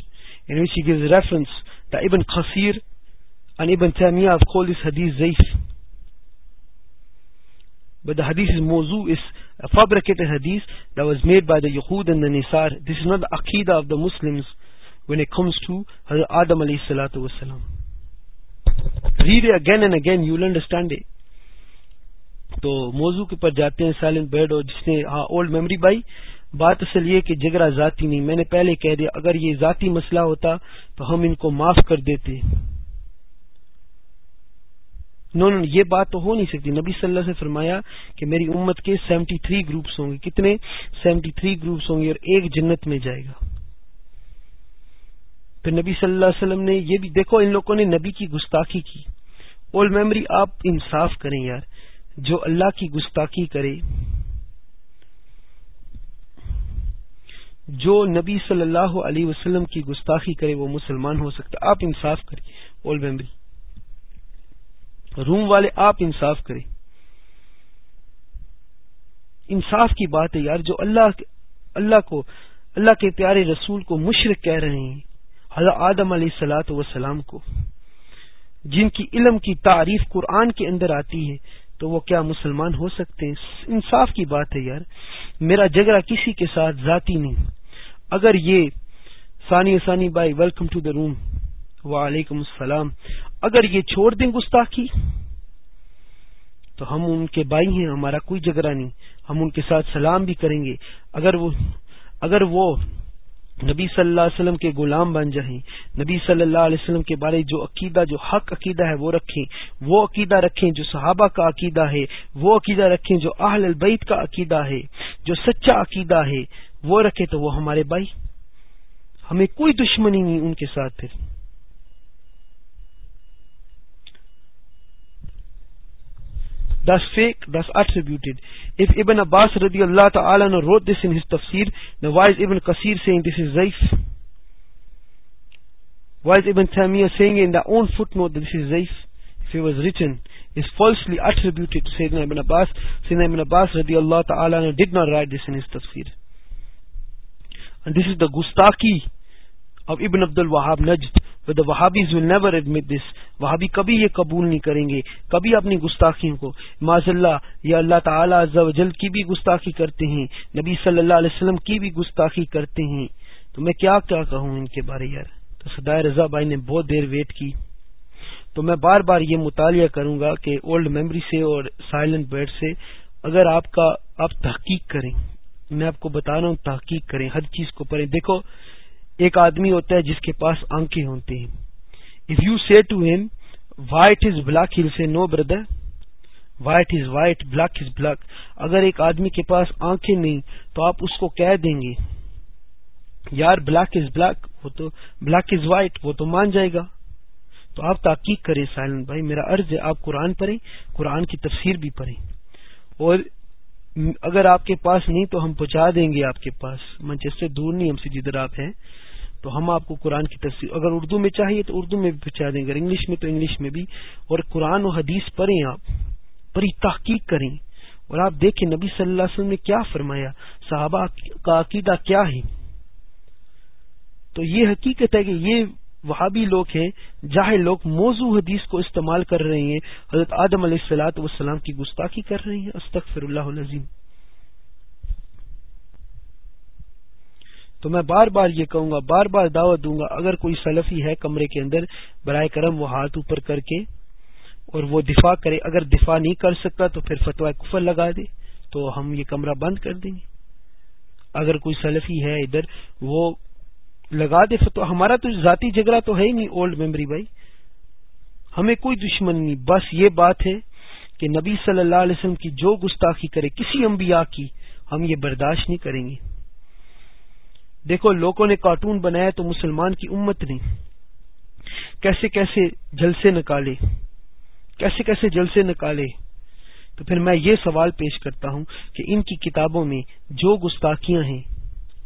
in which he gives reference that Ibn Qasir and Ibn Taymiyyah have called this hadith zaif. But the hadith is mawzu, is a fabricated hadith that was made by the Yahud and the Nisar. This is not the aqidah of the Muslims when it comes to Hazrat Adam alayhi salatu wasalam. Read it again and again, you'll understand it. تو موضوع کے پر جاتے ہیں silent bed اور جس نے ہاں old memory بھائی بات اصل یہ کہ جگرا ذاتی نہیں۔ میں نے پہلے کہہ دیا، اگر یہ ذاتی مسئلہ ہوتا تو ہم ان کو معاف کر دیتے۔ نو نو، یہ بات تو ہو نہیں سکتی۔ نبی صلی اللہ سے فرمایا کہ میری امت کے سیونٹی تھری گروپس ہوں گے۔ کتنے؟ سیونٹی تھری گروپس ہوں گے اور ایک جنت میں جائے گا۔ پھر نبی صلی اللہ علیہ وسلم نے یہ بھی، دیکھو، ان لوگوں نے نبی کی گستاخی کی۔ اولڈ میموری آپ انصاف کریں یار، جو اللہ کی گستاخی کرے۔ جو نبی صلی اللہ علیہ وسلم کی گستاخی کرے وہ مسلمان ہو سکتا، آپ انصاف کریں۔ اولڈ میموری روم والے آپ انصاف کریں۔ انصاف کی بات ہے یار، جو اللہ اللہ کو اللہ کے پیارے رسول کو مشرق کہہ رہے ہیں، حضرت آدم علیہ سلاۃ وسلام کو۔ جن کی علم کی تعریف قرآن کے اندر آتی ہے، تو وہ کیا مسلمان ہو سکتے ہیں؟ انصاف کی بات ہے یار، میرا جگرا کسی کے ساتھ ذاتی نہیں۔ اگر یہ ثانی ثانی bye welcome to the room وعلیکم السلام. اگر یہ چھوڑ دیں گستاخی، تو ہم ان کے بھائی ہیں، ہمارا کوئی جگرا نہیں، ہم ان کے ساتھ سلام بھی کریں گے۔ اگر وہ اگر وہ نبی صلی اللہ علیہ وسلم کے غلام بن جائیں، نبی صلی اللہ علیہ وسلم کے بارے جو عقیدہ، جو حق عقیدہ ہے، وہ رکھیں۔ وہ عقیدہ رکھیں جو صحابہ کا عقیدہ ہے، وہ عقیدہ رکھیں جو اہل البیت کا عقیدہ ہے، جو سچا عقیدہ ہے۔ وہ رکھے تو وہ ہمارے بھائی ہمیں کوئی دشمنی نہیں ان کے ساتھ پھر That's fake, that's attributed. If Ibn Abbas radiallahu ta'ala wrote this in his tafsir, then why is Ibn Qasir saying this is zaif? Why is Ibn Taymiyyah saying in their own footnote that this is zaif? If it was written, is falsely attributed to Sayyidina Ibn Abbas. Sayyidina Ibn Abbas radiallahu ta'ala did not write this in his tafsir. And this is the gustaki of Ibn Abdul Wahab Najd. Wahhabis will never admit this وہابی کبھی یہ قبول نہیں کریں گے کبھی اپنی گستاخیوں کو معذ اللہ یا اللہ تعالیٰ جل کی بھی گستاخی کرتے ہیں نبی صلی اللہ علیہ وسلم کی بھی گستاخی کرتے ہیں تو میں کیا کیا کہوں ان کے بارے یار؟ تو سدائے رضا بھائی نے بہت دیر ویٹ کی. تو میں بار بار یہ مطالعہ کروں گا کہ اولڈ میموری سے اور سائلنٹ بیڈ سے اگر آپ کا آپ تحقیق کریں. میں آپ کو بتا رہا ہوں، تحقیق کریں، ہر چیز کو پڑھیں۔ دیکھو، ایک آدمی ہوتا ہے جس کے پاس آنکھیں ہوتی ہیں۔ If you see to him white is black he'll say no brother white is white black is black اگر ایک آدمی کے پاس آنکھیں نہیں، تو آپ اس کو کہہ دیں گے، یار بلیک از بلیک وہ تو بلیک از وائٹ وہ تو مان جائے گا. تو آپ تحقیق کریں سائلن بھائی، میرا عرض ہے، آپ قرآن پڑھیں، قرآن کی تفسیر بھی پڑھیں۔ اور اگر آپ کے پاس نہیں تو ہم پہنچا دیں گے آپ کے پاس۔ منچسٹر دور نہیں، ہم سے جدھر آپ ہیں۔ تو ہم آپ کو قرآن کی تفصیل اگر اردو میں چاہیے تو اردو میں بھی پہنچا دیں اگر انگلش میں تو انگلش میں بھی۔ اور قرآن و حدیث پڑھیں آپ بڑی تحقیق کریں۔ اور آپ دیکھیں نبی صلی اللہ علیہ وسلم نے کیا فرمایا، صحابہ کا عقیدہ کیا ہے؟ تو یہ حقیقت ہے کہ یہ وہابی لوگ ہیں جاہے لوگ موضوع حدیث کو استعمال کر رہے ہیں۔ حضرت آدم علیہ السلاۃ وسلام کی گستاخی کر رہے ہیں۔ استغفر اللہ العظیم۔ تو میں بار بار یہ کہوں گا، بار بار دعوت دوں گا، اگر کوئی سلفی ہے کمرے کے اندر، برائے کرم وہ ہاتھ اوپر کر کے اور وہ دفاع کرے۔ اگر دفاع نہیں کر سکتا تو پھر فتویٰ کفر لگا دے۔ تو ہم یہ کمرہ بند کر دیں گے۔ اگر کوئی سلفی ہے ادھر، وہ لگا دے فتوا ہمارا تو ذاتی جھگڑا تو ہے ہی نہیں اولڈ میموری بھائی۔ ہمیں کوئی دشمن نہیں۔ بس یہ بات ہے کہ نبی صلی اللہ علیہ وسلم کی جو گستاخی کرے، کسی انبیاء کی ہم یہ برداشت نہیں کریں گے۔ دیکھو، لوگوں نے کارٹون بنایا تو مسلمان کی امت نے کیسے کیسے جلسے نکالے، کیسے کیسے جلسے نکالے۔ تو پھر میں یہ سوال پیش کرتا ہوں کہ ان کی کتابوں میں جو گستاخیاں ہیں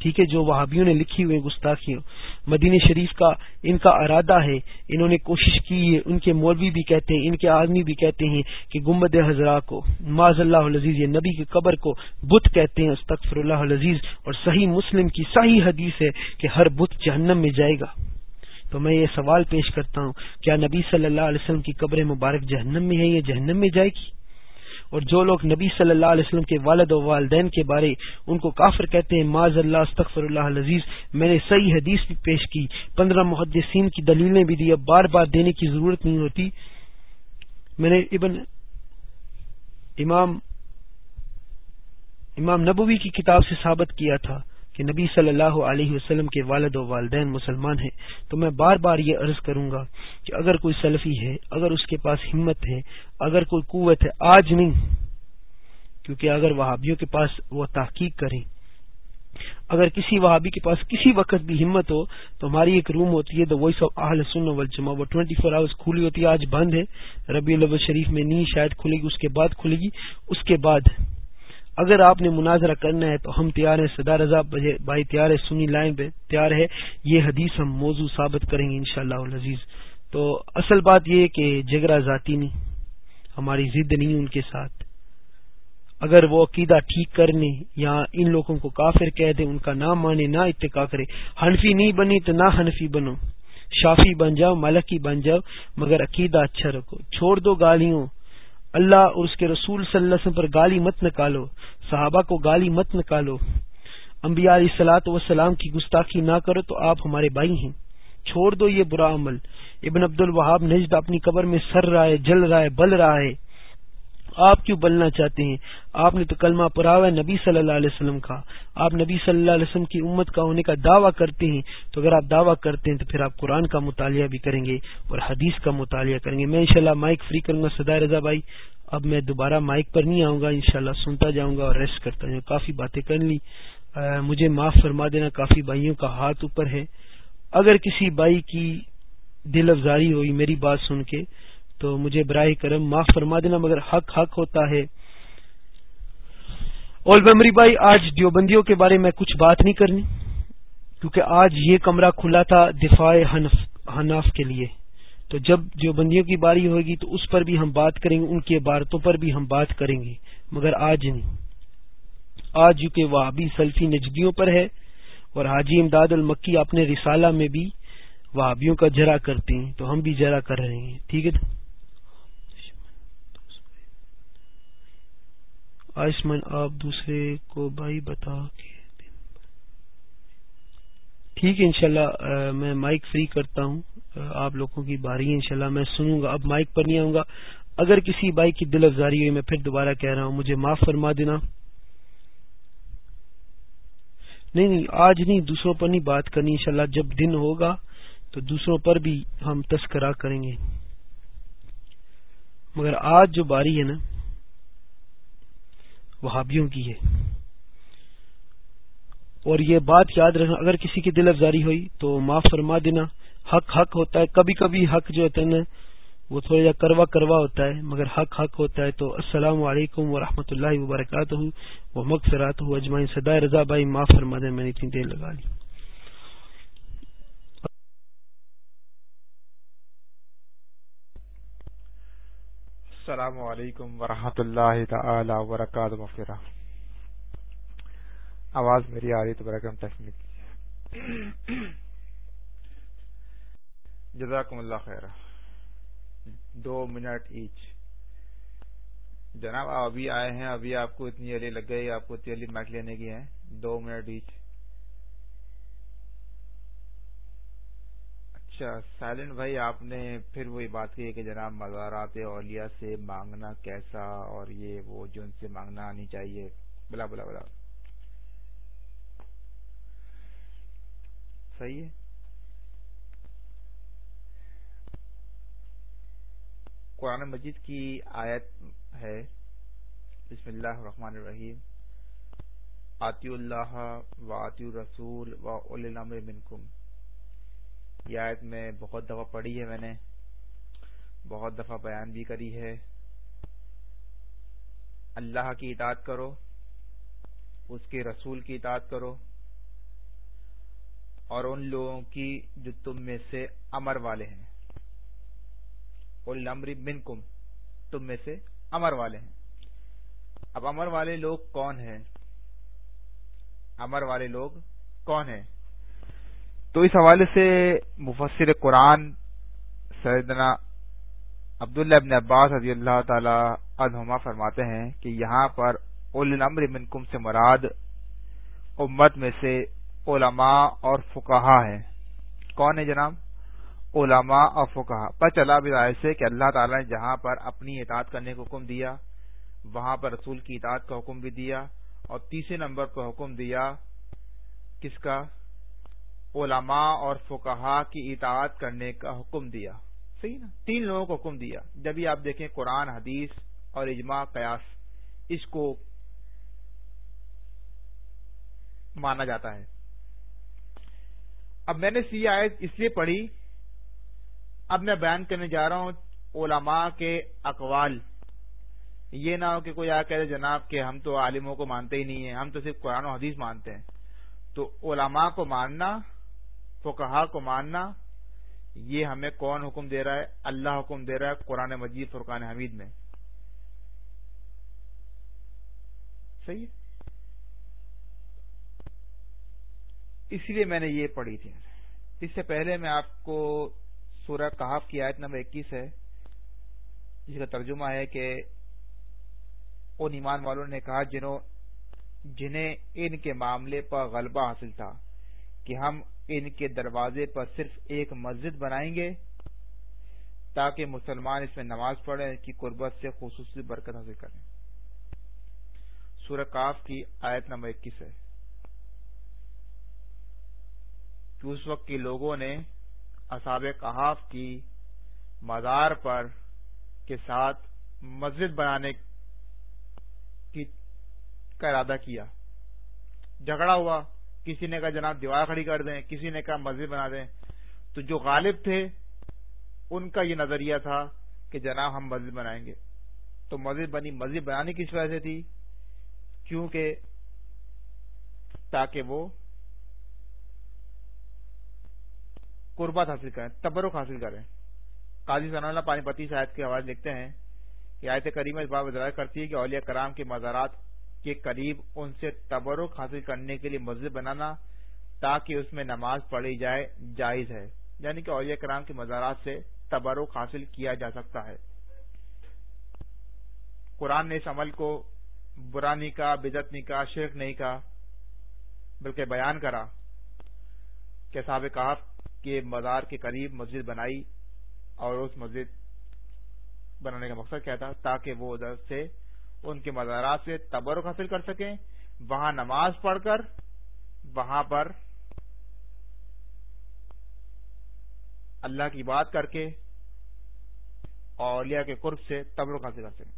ٹھیک ہے، جو وہابیوں نے لکھی ہوئی گستاخیاں۔ مدینہ شریف کا ان کا ارادہ ہے، انہوں نے کوشش کی ہے، ان کے مولوی بھی کہتے ہیں، ان کے آدمی بھی کہتے ہیں کہ گمبد حضرا کو معذ اللہ عزیز یہ نبی کی قبر کو بت کہتے ہیں، استغفر اللہ عزیز اور صحیح مسلم کی صحیح حدیث ہے کہ ہر بت جہنم میں جائے گا۔ تو میں یہ سوال پیش کرتا ہوں، کیا نبی صلی اللہ علیہ وسلم کی قبر مبارک جہنم میں ہے یا جہنم میں جائے گی؟ اور جو لوگ نبی صلی اللہ علیہ وسلم کے والد و والدین کے بارے ان کو کافر کہتے ہیں معذ اللہ، استغفر اللہ عزیز میں نے صحیح حدیث بھی پیش کی۔ پندرہ محدثین کی دلیلیں بھی دی۔ اب بار بار دینے کی ضرورت نہیں ہوتی۔ میں نے ابن امام امام نبوی کی کتاب سے ثابت کیا تھا۔ کہ نبی صلی اللہ علیہ وسلم کے والد و والدین مسلمان ہیں، تو میں بار بار یہ عرض کروں گا کہ اگر کوئی سلفی ہے، اگر اس کے پاس ہمت ہے، اگر کوئی قوت ہے، آج نہیں، کیونکہ اگر وہابیوں کے پاس وہ تحقیق کریں، اگر کسی وہابی کے پاس کسی وقت بھی ہمت ہو، تو ہماری ایک روم ہوتی ہے دا وائس آف آہل سن والجمع وہ ٹوئنٹی فور آورس کھلی ہوتی ہے، آج بند ہے ربی الاول شریف میں نہیں شاید کھلے گی، اس کے بعد کھلے گی، اس کے بعد اگر آپ نے مناظرہ کرنا ہے تو ہم تیار ہیں صدا رضا بھائی تیار ہے سنی لائن پہ تیار ہے یہ حدیث ہم موضوع ثابت کریں گے انشاءاللہ شاء اللہ تو اصل بات یہ کہ جگرا ذاتی نہیں، ہماری ضد نہیں ان کے ساتھ۔ اگر وہ عقیدہ ٹھیک کرنے یا ان لوگوں کو کافر کہہ دیں، ان کا نام مانے، نہ اتقا کرے۔ حنفی نہیں بنی تو نہ حنفی بنو۔ شافی بن جاؤ، ملکی بن جاؤ، مگر عقیدہ اچھا رکھو۔ چھوڑ دو گالیوں اللہ اور اس کے رسول صلی اللہ علیہ وسلم پر گالی مت نکالو، صحابہ کو گالی مت نکالو۔ انبیاء علیہ سلاۃ وسلام کی گستاخی نہ کرو تو آپ ہمارے بھائی ہیں۔ چھوڑ دو یہ برا عمل۔ ابن عبد الوہاب نجد اپنی قبر میں سر رہا ہے، جل رہا ہے، بل رہا ہے۔ آپ کیوں بلنا چاہتے ہیں؟ آپ نے تو کلمہ پراوا نبی صلی اللہ علیہ وسلم کا۔ آپ نبی صلی اللہ علیہ وسلم کی امت کا ہونے کا دعویٰ کرتے ہیں، تو اگر آپ دعویٰ کرتے ہیں تو پھر آپ قرآن کا مطالعہ بھی کریں گے اور حدیث کا مطالعہ کریں گے۔ میں انشاءاللہ مائک فری کروں گا، سدائے رضا بھائی۔ اب میں دوبارہ مائک پر نہیں آؤں گا، انشاءاللہ سنتا جاؤں گا اور ریسٹ کرتا جاؤں کافی باتیں کر لی۔ مجھے معاف فرما دینا، کافی بھائیوں کا ہاتھ اوپر ہے۔ اگر کسی بھائی کی دل افزاری ہوئی میری بات سن کے تو مجھے براہ کرم معاف فرما دینا، مگر حق حق ہوتا ہے۔ اول میمری بھائی، آج دیوبندیوں کے بارے میں کچھ بات نہیں کرنی، کیونکہ آج یہ کمرہ کھلا تھا دفاع حناف کے لیے۔ تو جب دیوبندیوں کی باری ہوگی تو اس پر بھی ہم بات کریں گے، ان کی عبارتوں پر بھی ہم بات کریں گے، مگر آج نہیں۔ آج کہ وہ ابھی سلفی نجدیوں پر ہے، اور حاجی امداد المکی اپنے رسالہ میں بھی وہابیوں کا جرا کرتے ہیں، تو ہم بھی جرا کر رہے ہیں۔ ٹھیک ہے۔ آیوشمان آپ دوسرے کو بھائی بتا کے ٹھیک ہے، انشاءاللہ میں مائک فری کرتا ہوں۔ آپ لوگوں کی باری ہے، انشاءاللہ، میں سنوں گا۔ اب مائک پر نہیں آؤں گا۔ اگر کسی بھائی کی دل افزاری ہوئی، میں پھر دوبارہ کہہ رہا ہوں۔ مجھے معاف فرما دینا۔ نہیں نہیں، آج نہیں، دوسروں پر نہیں بات کرنی، انشاءاللہ، جب دن ہوگا تو دوسروں پر بھی ہم تذکرہ کریں گے۔ مگر آج جو باری ہے نا وہابیوں کی ہے۔ اور یہ بات یاد رکھنا، اگر کسی کی دل افزاری ہوئی تو معاف فرما دینا۔ حق حق ہوتا ہے، کبھی کبھی حق جو ہوتا ہے نا، وہ تھوڑا جا کروا کروا ہوتا ہے، مگر حق حق ہوتا ہے۔ تو السلام علیکم ورحمۃ اللہ وبرکاتہ۔ وہ مغفرات ہوں اجمائن سدائے رضا بھائی، معاف فرما دیں، میں نے اتنی دیر لگا لی۔ السلام علیکم ورحمۃ اللہ تعالی وبرکاتہ مغفرہ آواز میری آ رہی تو برکم تکنیک جزاکم اللہ خیر۔ دو منٹ ایچ۔ جناب آپ ابھی آئے ہیں، ابھی آپ کو اتنی علی لگ گئی، آپ کو اتنی علی مائک لینے کی ہے۔ دو منٹ ایچ۔ اچھا سائلنٹ بھائی، آپ نے پھر وہی بات کی کہ جناب مزارات اولیاء سے مانگنا کیسا اور یہ وہ جو ان سے مانگنا آنی چاہیے، بلا بلا بلا۔ صحیح ہے؟ قرآن مجید کی آیت ہے، بسم اللہ الرحمن الرحیم۔ آتی اللہ و آتی الرسول و اول منکم۔ یہ آیت میں بہت دفعہ پڑھی ہے میں نے، بہت دفعہ بیان بھی کری ہے۔ اللہ کی اطاعت کرو، اس کے رسول کی اطاعت کرو، اور ان لوگوں کی جو تم میں سے امر والے ہیں۔ من کم تم میں سے امر والے ہیں۔ اب امر والے لوگ کون ہیں؟ امر والے لوگ کون ہیں؟ تو اس حوالے سے مفسر قرآن سیدنا عبداللہ ابن عباس رضی اللہ تعالی عنہما فرماتے ہیں کہ یہاں پر اول منکم سے مراد امت میں سے علماء اور فکاہا ہیں۔ کون ہے جناب؟ علماء اور فکاہا پر چلا بھی سے کہ اللہ تعالی نے جہاں پر اپنی اطاعت کرنے کا حکم دیا، وہاں پر رسول کی اطاعت کا حکم بھی دیا اور تیسرے نمبر پر حکم دیا، کس کا؟ علماء اور فکہ کی اطاعت کرنے کا حکم دیا۔ صحیح نا؟ تین لوگوں کو حکم دیا۔ جب بھی آپ دیکھیں قرآن، حدیث اور اجماع، قیاس، اس کو مانا جاتا ہے۔ اب میں نے سی آیت اس لیے پڑھی۔ اب میں بیان کرنے جا رہا ہوں علماء کے اقوال۔ یہ نہ ہو کہ کوئی آ کہ جناب کہ ہم تو عالموں کو مانتے ہی نہیں ہیں، ہم تو صرف قرآن و حدیث مانتے ہیں۔ تو علماء کو ماننا فقہا کو ماننا، یہ ہمیں کون حکم دے رہا ہے؟ اللہ حکم دے رہا ہے قرآن مجید، فرقان حمید میں۔ صحیح اسی لیے میں نے یہ پڑھی تھی۔ اس سے پہلے میں آپ کو سورہ کہاف کی آیت نمبر اکیس ہے، جس کا ترجمہ ہے کہ ان ایمان والوں نے کہا جنہوں جنہیں ان کے معاملے پر غلبہ حاصل تھا۔ کہ ہم ان کے دروازے پر صرف ایک مسجد بنائیں گے تاکہ مسلمان اس میں نماز پڑھیں کی قربت سے خصوصی برکت حاصل کریں۔ سورہ کاف کی آیت نمبر اکیس ہے۔ کہ اس وقت کے لوگوں نے اصاب کہاف کی مزار پر کے ساتھ مسجد بنانے کی کا ارادہ کیا۔ جھگڑا ہوا۔ کسی نے کہا جناب دیوار کھڑی کر دیں، کسی نے کہا مسجد بنا دیں۔ تو جو غالب تھے، ان کا یہ نظریہ تھا کہ جناب ہم مسجد بنائیں گے۔ تو مسجد بنی، مسجد بنانے کس وجہ سے تھی، کیونکہ تاکہ وہ قربت حاصل کریں، تبرک حاصل کریں۔ قاضی ثنا اللہ پانی پتی شاید کے حوالے لکھتے ہیں کہ آیت کریم اس بات وضاحت کرتی ہے کہ اولیاء کرام کے مزارات کے قریب ان سے تبرک حاصل کرنے کے لیے مسجد بنانا تاکہ اس میں نماز پڑھی جائے، جائز ہے۔ یعنی کہ اولیاء کرام کے مزارات سے تبرک حاصل کیا جا سکتا ہے۔ قرآن نے اس عمل کو برا نہیں کہا بدت نہیں کہا، شرک نہیں کہا، بلکہ بیان کرا کہ صاحب کہا کہ مزار کے قریب مسجد بنائی اور اس مسجد بنانے کا مقصد کیا تھا تاکہ وہ ادھر سے ان کے مزارات سے تبرک حاصل کر سکیں۔ وہاں نماز پڑھ کر، وہاں پر اللہ کی بات کر کے اولیاء کے قرب سے تبرک حاصل کر سکیں۔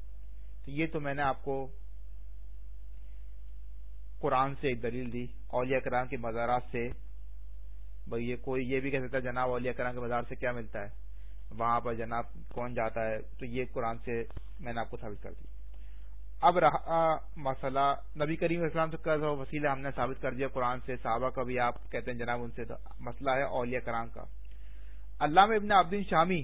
تو یہ تو میں نے آپ کو قرآن سے ایک دلیل دی، اولیاء کرام کے مزارات سے۔ بھائی یہ کوئی یہ بھی کہہ سکتا ہے، جناب اولیاء کرام کے مزار سے کیا ملتا ہے؟ وہاں پر جناب کون جاتا ہے؟ تو یہ قرآن سے میں نے آپ کو ثابت کر دی۔ اب رہا مسئلہ نبی کریم اسلام سے وسیلہ ہم نے ثابت کر دیا قرآن سے، صحابہ کا بھی آپ کہتے ہیں جناب ان سے مسئلہ ہے اولیاء کرام کا۔ علامہ ابن عبدین شامی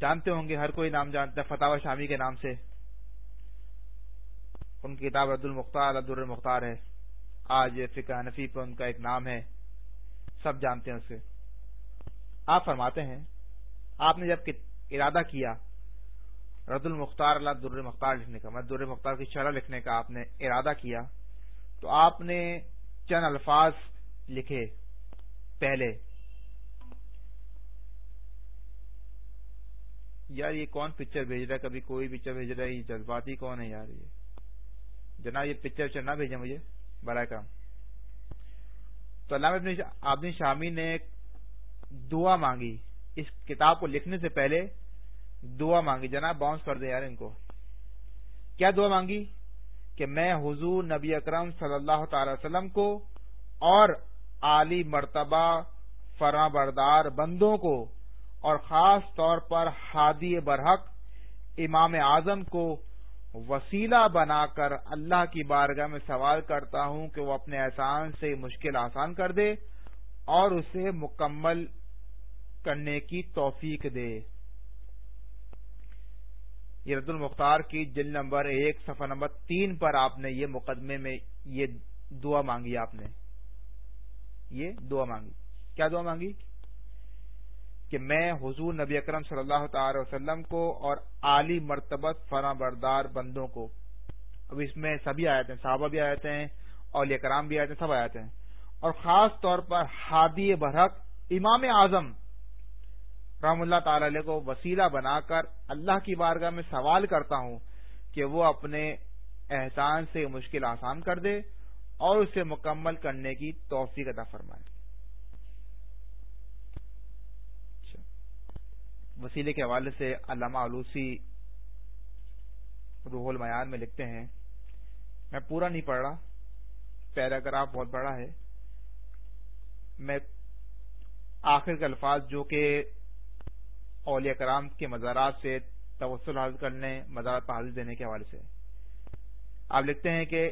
جانتے ہوں گے، ہر کوئی نام جانتا ہے فتح شامی کے نام سے۔ ان کی کتاب عبد المختار عبد المختار ہے۔ آج فقہ حنفی پہ ان کا ایک نام ہے، سب جانتے ہیں اسے۔ آپ فرماتے ہیں، آپ نے جب ارادہ کیا رد المختار، اللہ در مختار لکھنے کا۔ میں در مختار کی شرح لکھنے کا آپ نے ارادہ کیا۔ تو آپ نے چند الفاظ لکھے پہلے۔ یار یہ کون پکچر بھیج رہا ہے؟ کبھی کوئی پکچر بھیج رہا ہے؟ یہ جذباتی کون ہے یار یہ؟ جناب، یہ پکچر وچر نہ بھیجیں مجھے، برائے کام۔ تو علامہ آبدین شامی نے دعا مانگی۔ اس کتاب کو لکھنے سے پہلے دعا مانگی۔ جناب باؤنس کر دیں یار ان کو۔ کیا دعا مانگی؟ کہ میں حضور نبی اکرم صلی اللہ تعالی وسلم کو اور عالی مرتبہ فرما بردار بندوں کو اور خاص طور پر ہادی برحق امام اعظم کو وسیلہ بنا کر اللہ کی بارگاہ میں سوال کرتا ہوں کہ وہ اپنے احسان سے مشکل آسان کر دے اور اسے مکمل کرنے کی توفیق دے۔ یہ رد المختار کی جل نمبر ایک، صفحہ نمبر تین پر آپ نے یہ مقدمے میں یہ دعا مانگی آپ نے۔ یہ دعا مانگی۔ کیا دعا مانگی؟ کہ میں حضور نبی اکرم صلی اللہ تعالی وسلم کو اور عالی مرتبت فرا بردار بندوں کو، اب اس میں سبھی آئے ہیں صحابہ بھی آئے ہیں اور کرام بھی آئے ہیں سب آئے ہیں۔ اور خاص طور پر ہادی برحق امام اعظم رحم اللہ تعالی علیہ کو وسیلہ بنا کر اللہ کی بارگاہ میں سوال کرتا ہوں کہ وہ اپنے احسان سے مشکل آسان کر دے اور اسے مکمل کرنے کی توفیق عطا فرمائے۔ وسیلے کے حوالے سے علامہ علوسی روح المیان میں لکھتے ہیں، میں پورا نہیں پڑھ رہا، پیراگراف بہت بڑا ہے۔ میں آخر کے الفاظ جو کہ اولیاء کرام کے مزارات سے توسل حاصل کرنے، مزارات پر حاضر دینے کے حوالے سے۔ آپ لکھتے ہیں کہ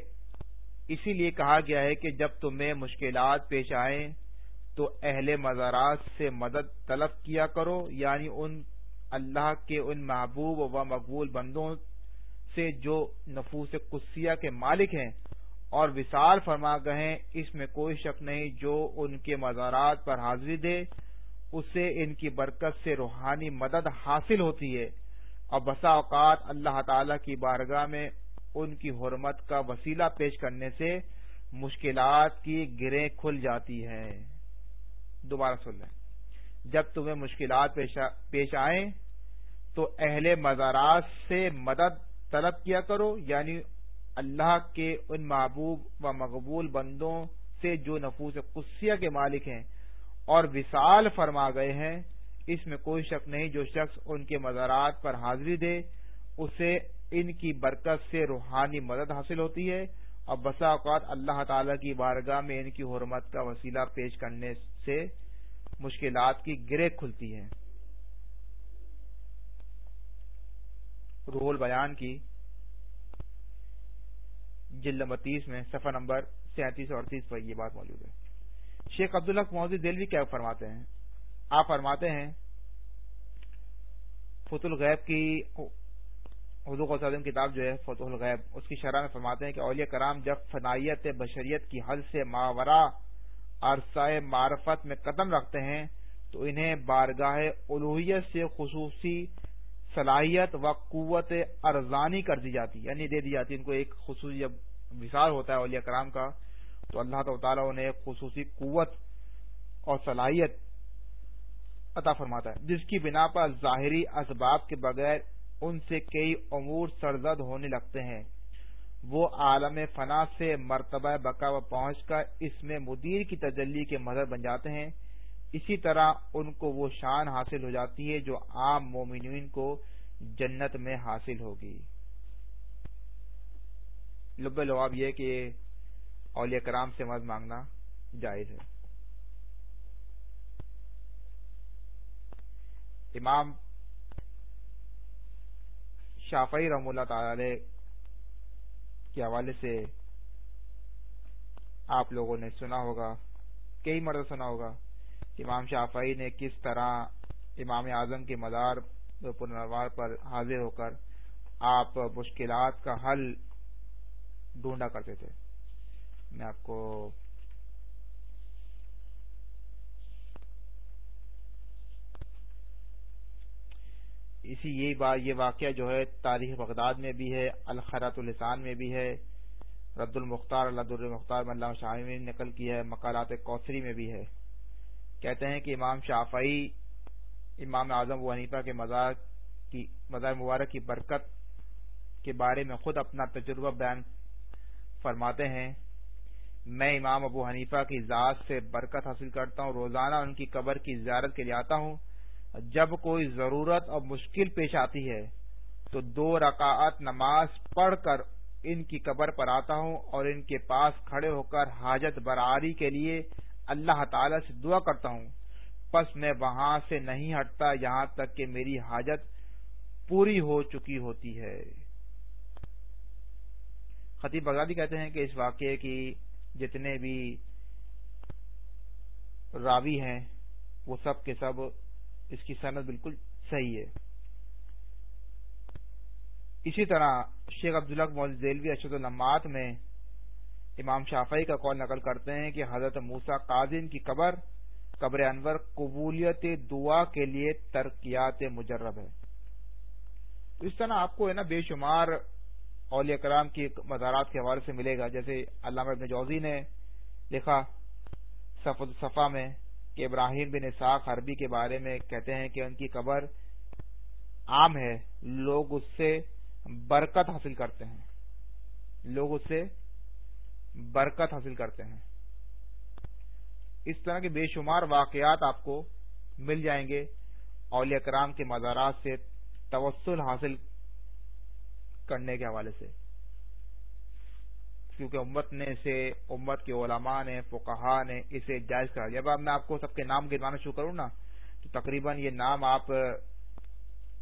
اسی لیے کہا گیا ہے کہ جب تمہیں مشکلات پیش آئیں تو اہل مزارات سے مدد طلب کیا کرو یعنی ان اللہ کے ان محبوب و مقبول بندوں سے جو نفوس قصیہ کے مالک ہیں۔ اور وصال فرما گئے، اس میں کوئی شک نہیں جو ان کے مزارات پر حاضری دے۔ اسے ان کی برکت سے روحانی مدد حاصل ہوتی ہے۔ اور بسا اوقات اللہ تعالی کی بارگاہ میں ان کی حرمت کا وسیلہ پیش کرنے سے مشکلات کی گریں کھل جاتی ہیں۔ دوبارہ سن لیں۔ جب تمہیں مشکلات پیش آئیں، تو اہل مزارات سے مدد طلب کیا کرو یعنی اللہ کے ان محبوب و مقبول بندوں سے جو نفوس قصیہ کے مالک ہیں اور وصال فرما گئے ہیں، اس میں کوئی شک نہیں جو شخص ان کے مزارات پر حاضری دے، اسے ان کی برکت سے روحانی مدد حاصل ہوتی ہے اور بسا اوقات اللہ تعالی کی بارگاہ میں ان کی حرمت کا وسیلہ پیش کرنے سے مشکلات کی گرے کھلتی ہے۔ روح البیان کی۔ جلد نمبر تیس میں صفحہ نمبر سینتیس اور اڑتیس پر یہ بات موجود ہے۔ شیخ عبداللہ محدود دلوی کیا فرماتے ہیں؟ آپ فرماتے ہیں فت الغیب کی اردو کو کتاب جو ہے فت الغیب، اس کی شرح میں فرماتے ہیں کہ اولیاء کرام جب فنائیت بشریت کی حد سے ماورا عرصہ معرفت میں قدم رکھتے ہیں، تو انہیں بارگاہ الوحیت سے خصوصی صلاحیت و قوت ارزانی کر دی جاتی یعنی دے دی جاتی، ان کو ایک خصوصی جب ہوتا ہے اولیاء کرام کا۔ تو اللہ تعالیٰ انہیں ایک خصوصی قوت اور صلاحیت عطا فرماتا ہے، جس کی بنا پر ظاہری اسباب کے بغیر ان سے کئی امور سرزد ہونے لگتے ہیں۔ وہ عالم فنا سے مرتبہ بقا و پہنچ کر اس میں مدیر کی تجلی کے مدد بن جاتے ہیں۔ اسی طرح ان کو وہ شان حاصل ہو جاتی ہے جو عام مومنین کو جنت میں حاصل ہوگی۔ لب لواب یہ کہ اولیاء کرام سے مدد مانگنا جائز ہے۔ امام شافعی رحم اللہ تعالی کے حوالے سے آپ لوگوں نے سنا ہوگا، کئی مرد سنا ہوگا امام شافعی نے کس طرح امام اعظم کے مدار پنروار پر حاضر ہو کر آپ مشکلات کا حل ڈھونڈا کرتے تھے۔ میں آپ کو اسی یہی بات یہ واقعہ جو ہے تاریخ بغداد میں بھی ہے الخرات الحسان میں بھی ہے، رد المختار اللہ المختار ملا شاہ نے نقل کی ہے مکالات کوثری میں بھی ہے۔ کہتے ہیں کہ امام شافعی، امام اعظم و حنیفہ کے مزار کی، مزار مبارک کی برکت کے بارے میں خود اپنا تجربہ بیان فرماتے ہیں۔ میں امام ابو حنیفہ کی ذات سے برکت حاصل کرتا ہوں، روزانہ ان کی قبر کی زیارت کے لیے آتا ہوں۔ جب کوئی ضرورت اور مشکل پیش آتی ہے، تو دو رکعت نماز پڑھ کر ان کی قبر پر آتا ہوں اور ان کے پاس کھڑے ہو کر حاجت براری کے لیے اللہ تعالی سے دعا کرتا ہوں۔ پس میں وہاں سے نہیں ہٹتا، یہاں تک کہ میری حاجت پوری ہو چکی ہوتی ہے۔ خطیب بغدادی کہتے ہیں کہ اس واقعے کی جتنے بھی راوی ہیں، وہ سب کے سب اس کی صنعت بالکل صحیح ہے۔ اسی طرح شیخ عبداللہ محمد ذیلوی اشد الامات میں امام شافعی کا قول نقل کرتے ہیں کہ حضرت موسا قاضم کی قبر قبر انور قبولیت دعا کے لیے ترقیات مجرب ہے۔ اس طرح آپ کو ہے نا بے شمار اولیاء کرام کی مزارات کے حوالے سے ملے گا، جیسے علامہ ابن جوزی نے لکھا صفا میں کہ ابراہیم بن اساق عربی کے بارے میں کہتے ہیں کہ ان کی قبر عام ہے، لوگ اس سے برکت حاصل کرتے ہیں۔ لوگ اس سے برکت حاصل کرتے ہیں۔ اس طرح کے بے شمار واقعات آپ کو مل جائیں گے، اولیاء کرام کے مزارات سے توسل حاصل کرنے کے حوالے سے۔ کیونکہ امت نے اسے، امت کے علماء نے، فقہا نے اسے جائز کرا دیا۔ اب میں آپ کو سب کے نام گنوانا شروع کروں نا، تو تقریباً یہ نام آپ،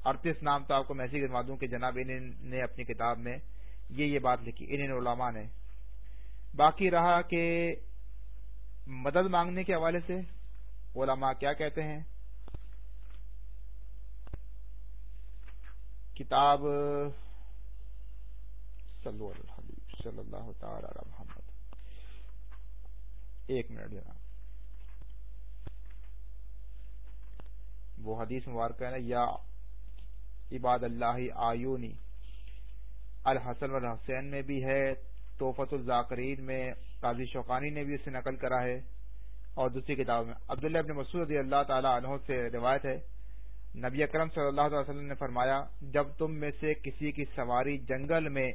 اڑتیس نام تو آپ کو میں گنوا دوں کہ جناب ان نے اپنی کتاب میں یہ یہ بات لکھی ان علماء نے۔ باقی رہا کہ مدد مانگنے کے حوالے سے علماء کیا کہتے ہیں؟ کتاب صلو علی الحبیب صلی اللہ تعالی علی محمد. ایک منٹ جناب. وہ حدیث مبارکہ ہے یا عباد اللہ آیونی، الحسن الحسین میں بھی ہے، توفت الزاکرین میں، قاضی شوقانی نے بھی اسے نقل کرا ہے، اور دوسری کتاب میں۔ عبداللہ ابن مسعود رضی اللہ تعالی عنہ سے روایت ہے، نبی اکرم صلی اللہ علیہ وسلم نے فرمایا، جب تم میں سے کسی کی سواری جنگل میں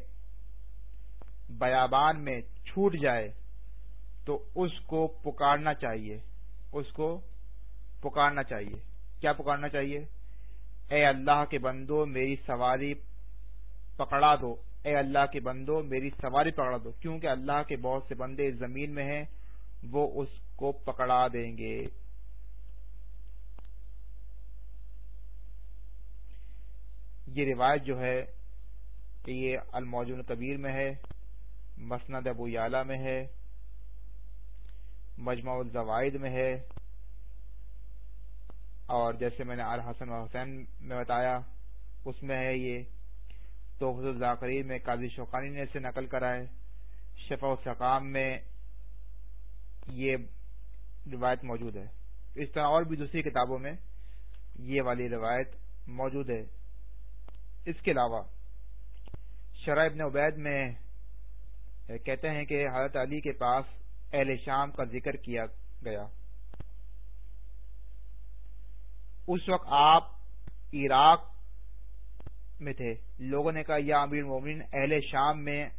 بیابان میں چھوٹ جائے تو اس کو پکارنا چاہیے۔ اس کو پکارنا چاہیے۔ کیا پکارنا چاہیے؟ اے اللہ کے بندو، میری سواری پکڑا دو۔ اے اللہ کے بندو، میری سواری پکڑا دو۔ کیونکہ اللہ کے بہت سے بندے اس زمین میں ہیں، وہ اس کو پکڑا دیں گے۔ یہ روایت جو ہے کہ یہ الموجن کبیر میں ہے۔ مسند ابو یالہ میں ہے، مجمع الزوائد میں ہے، اور جیسے میں نے الحسن و حسین میں بتایا، اس میں ہے یہ توفظ الزاکری میں قاضی شوقانی نے اسے نقل کرا ہے شفا السقام میں یہ روایت موجود ہے۔ اس طرح اور بھی دوسری کتابوں میں یہ والی روایت موجود ہے۔ اس کے علاوہ شرح ابن عبید میں کہتے ہیں کہ حضرت علی کے پاس اہل شام کا ذکر کیا گیا۔ اس وقت آپ عراق میں تھے۔ لوگوں نے کہا، یا امیر مومن اہل شام میں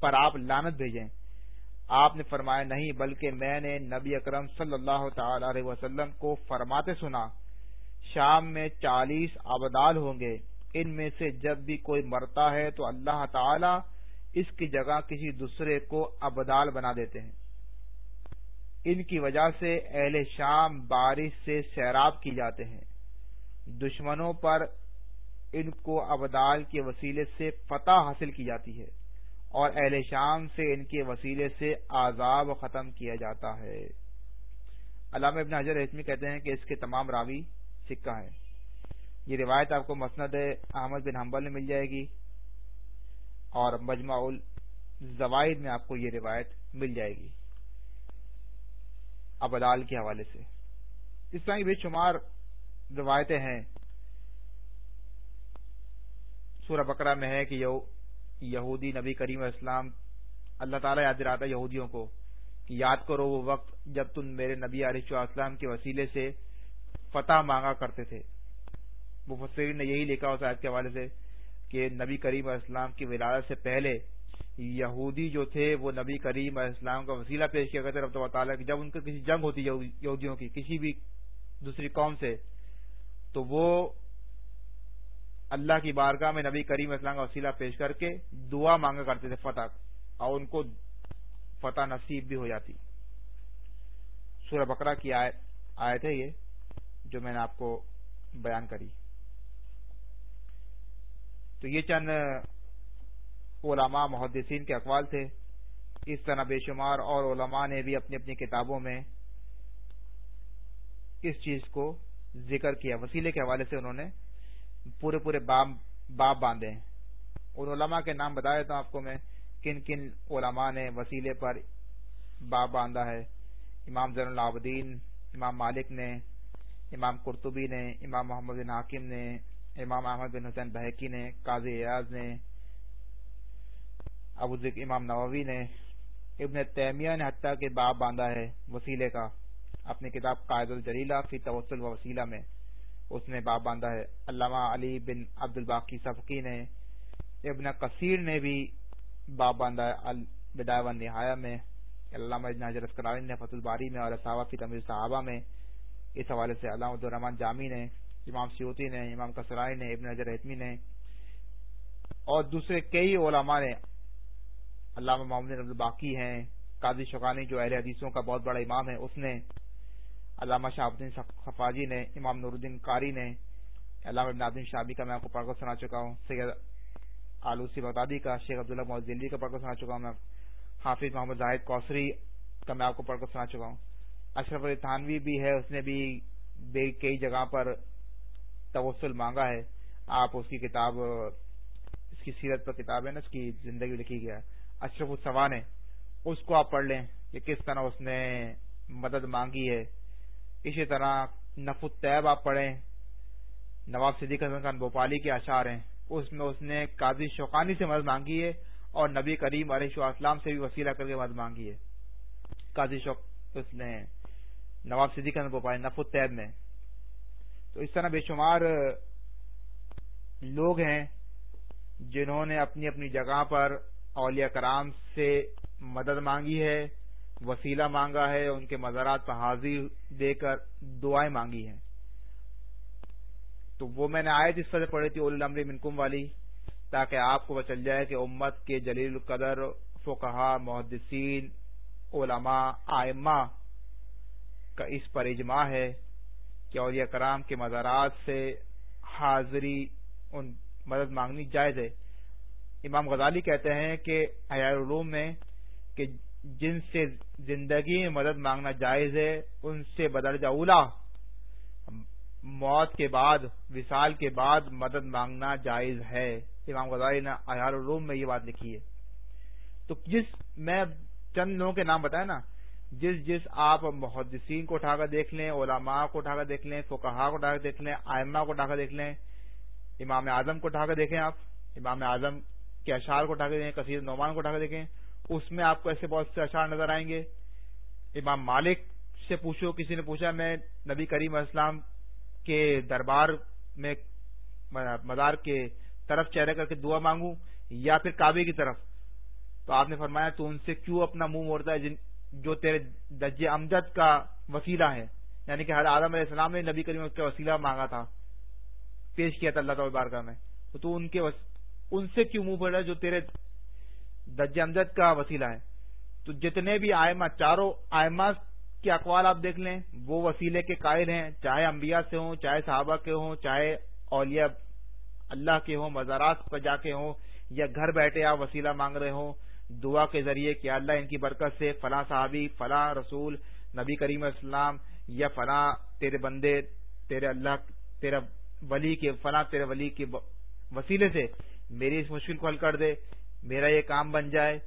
پر آپ لانت بھیجیں۔ آپ نے فرمایا، نہیں، بلکہ میں نے نبی اکرم صلی اللہ تعالی علیہ وسلم کو فرماتے سنا، شام میں چالیس آبدال ہوں گے۔ ان میں سے جب بھی کوئی مرتا ہے تو اللہ تعالی اس کی جگہ کسی دوسرے کو ابدال بنا دیتے ہیں۔ ان کی وجہ سے اہل شام بارش سے سیراب کی جاتے ہیں۔ دشمنوں پر ان کو ابدال کے وسیلے سے فتح حاصل کی جاتی ہے اور اہل شام سے ان کے وسیلے سے عذاب ختم کیا جاتا ہے۔ علامہ ابن حضر رحمی کہتے ہیں کہ اس کے تمام راوی سکہ ہیں۔ یہ روایت آپ کو مسند احمد بن حنبل میں مل جائے گی۔ اور مجمع الزوائد میں آپ کو یہ روایت مل جائے گی ابدال کے حوالے سے۔ اس طرح بے شمار روایتیں ہیں۔ سورہ بکرا میں ہے کہ یہودی نبی کریم اسلام اللہ تعالیٰ یاد دلاتا یہودیوں کو کہ یاد کرو وہ وقت جب تم میرے نبی علیہ اسلام کے وسیلے سے فتح مانگا کرتے تھے۔ مفسرین نے یہی لکھا اس آیت کے حوالے سے کہ نبی کریم اسلام کی ولادت سے پہلے یہودی جو تھے، وہ نبی کریم اسلام کا وسیلہ پیش کیا کرتے رب تعالیٰ کہ جب ان کی کسی جنگ ہوتی یہودیوں کی، کسی بھی دوسری قوم سے، تو وہ اللہ کی بارگاہ میں نبی کریم اسلام کا وسیلہ پیش کر کے دعا مانگا کرتے تھے فتح اور ان کو فتح نصیب بھی ہو جاتی۔ سورہ بکرا کی آیت ہے یہ، جو میں نے آپ کو بیان کری۔ تو یہ چند علماء محدثین کے اقوال تھے۔ اس طرح بے شمار اور علماء نے بھی اپنی اپنی کتابوں میں اس چیز کو ذکر کیا۔ وسیلے کے حوالے سے انہوں نے پورے پورے باب باندھے۔ ہیں ان علماء کے نام بتایا تھا آپ کو میں کن کن علماء نے وسیلے پر باب باندھا ہے۔ امام زین العابدین، امام مالک نے، امام قرطبی نے، امام محمد بن حاکم نے امام احمد بن حسین بحقی نے، قاضی ایاز نے، ابو ذک امام نووی نے، ابن تیمیہ نے حتیٰ کے باب باندھا ہے وسیلے کا، اپنی کتاب قائد الجلیلہ فی توسل و وسیلہ میں، اس نے باب باندھا ہے۔ علامہ علی بن عبد الباقی صفقی نے، ابن کثیر نے بھی باب باندھا ہے البدایہ و نہایا میں۔ علامہ اسکرانی نے فت الباری میں اور فی تمیر صحابہ میں، اس حوالے سے علامہ الرحمان جامی نے امام سیوتی نے، امام کسرائی نے، ابن نظر حتمی نے اور دوسرے کئی علماء نے علامہ محمد عبد الباقی ہیں، قاضی شکانی جو اہل حدیثوں کا بہت بڑا امام ہے، اس نے، علامہ شاہ الدین صفاجی نے، امام نور الدین قاری نے، علامہ الدین شابی کا میں آپ کو پڑھ کر سنا چکا ہوں، سید آلوسی بغدادی کا، شیخ عبداللہ محمد دلی کا پڑھ کر سنا چکا ہوں میں، حافظ محمد زاہد کوسری کا میں آپ کو پڑھ کر سنا چکا ہوں۔ اشرف علی تھانوی بھی ہے، اس نے بھی کئی جگہ پر توسل مانگا ہے، آپ اس کی کتاب، اس کی سیرت پر کتاب ہے نا، اس کی زندگی لکھی گیا اشرف السوا نے اس کو آپ پڑھ لیں کہ کس طرح اس نے مدد مانگی ہے۔ اسی طرح نف الطیب آپ پڑھیں۔ نواب صدیق حسن خان بھوپالی کے اشعار ہیں۔ اس میں اس نے قاضی شوقانی سے مدد مانگی ہے اور نبی کریم علیہ اسلام سے بھی وسیلہ کر کے مدد مانگی ہے۔ قاضی شوق، اس نے نواب صدیق حسن بھوپالی نف الطیب میں تو اس طرح بے شمار لوگ ہیں جنہوں نے اپنی اپنی جگہ پر اولیاء کرام سے مدد مانگی ہے، وسیلہ مانگا ہے، ان کے مزارات پر حاضر دے کر دعائیں مانگی ہیں۔ تو وہ میں نے آئے جس طرح پڑھی تھی الامر منکم والی، تاکہ آپ کو چل جائے کہ امت کے جلیل القدر فقہا محدثین، علماء، آئمہ کا اس پر اجماع ہے۔ کہ اولیاء کرام کے مزارات سے حاضری ان مدد مانگنی جائز ہے۔ امام غزالی کہتے ہیں کہ حیار علوم میں کہ جن سے زندگی میں مدد مانگنا جائز ہے، ان سے بدرجہ اولا، موت کے بعد، وصال کے بعد مدد مانگنا جائز ہے۔ امام غزالی نے احیار الروم میں یہ بات لکھی ہے۔ تو جس میں چند لوگوں کے نام بتائے نا جس جس آپ محدثین کو اٹھا کر دیکھ لیں، علماء کو اٹھا کر دیکھ لیں، فقہا کو اٹھا کر دیکھ لیں آئمہ کو اٹھا کر دیکھ لیں، امام اعظم کو اٹھا کر دیکھیں آپ، امام اعظم کے اشعار کو اٹھا کر دیکھیں، کثیر نعمان کو اٹھا کر دیکھیں، اس میں آپ کو ایسے بہت سے اشعار نظر آئیں گے۔ امام مالک سے پوچھو، کسی نے پوچھا، میں نبی کریم اسلام کے دربار میں مدار کے طرف چہرے کر کے دعا مانگوں یا پھر کعبے کی طرف؟ تو آپ نے فرمایا، تو ان سے کیوں اپنا منہ موڑتا ہے؟ جن جو تیرے دج امجد کا وسیلہ ہے۔ یعنی کہ ہر عالم علیہ السلام نے نبی کریم کا وسیلہ مانگا تھا۔ پیش کیا تھا اللہ تعالی بارگاہ میں۔ تو ان کے ان سے کیوں منہ پڑ رہا ہے جو تیرے دج امجد کا وسیلہ ہے؟ تو جتنے بھی آئمہ، چاروں آئمہ کے اقوال آپ دیکھ لیں، وہ وسیلے کے قائل ہیں۔ چاہے انبیاء سے ہوں، چاہے صحابہ کے ہوں، چاہے اولیاء اللہ کے ہوں مزارات پر جا کے ہوں، یا گھر بیٹھے آپ وسیلہ مانگ رہے ہوں دعا کے ذریعے کہ اللہ ان کی برکت سے فلاں صحابی، فلاں رسول، نبی کریم اسلام یا فلاں تیرے بندے، تیرے اللہ تیرا ولی کے، فلاں تیرے ولی کے وسیلے سے میری اس مشکل کو حل کر دے، میرا یہ کام بن جائے۔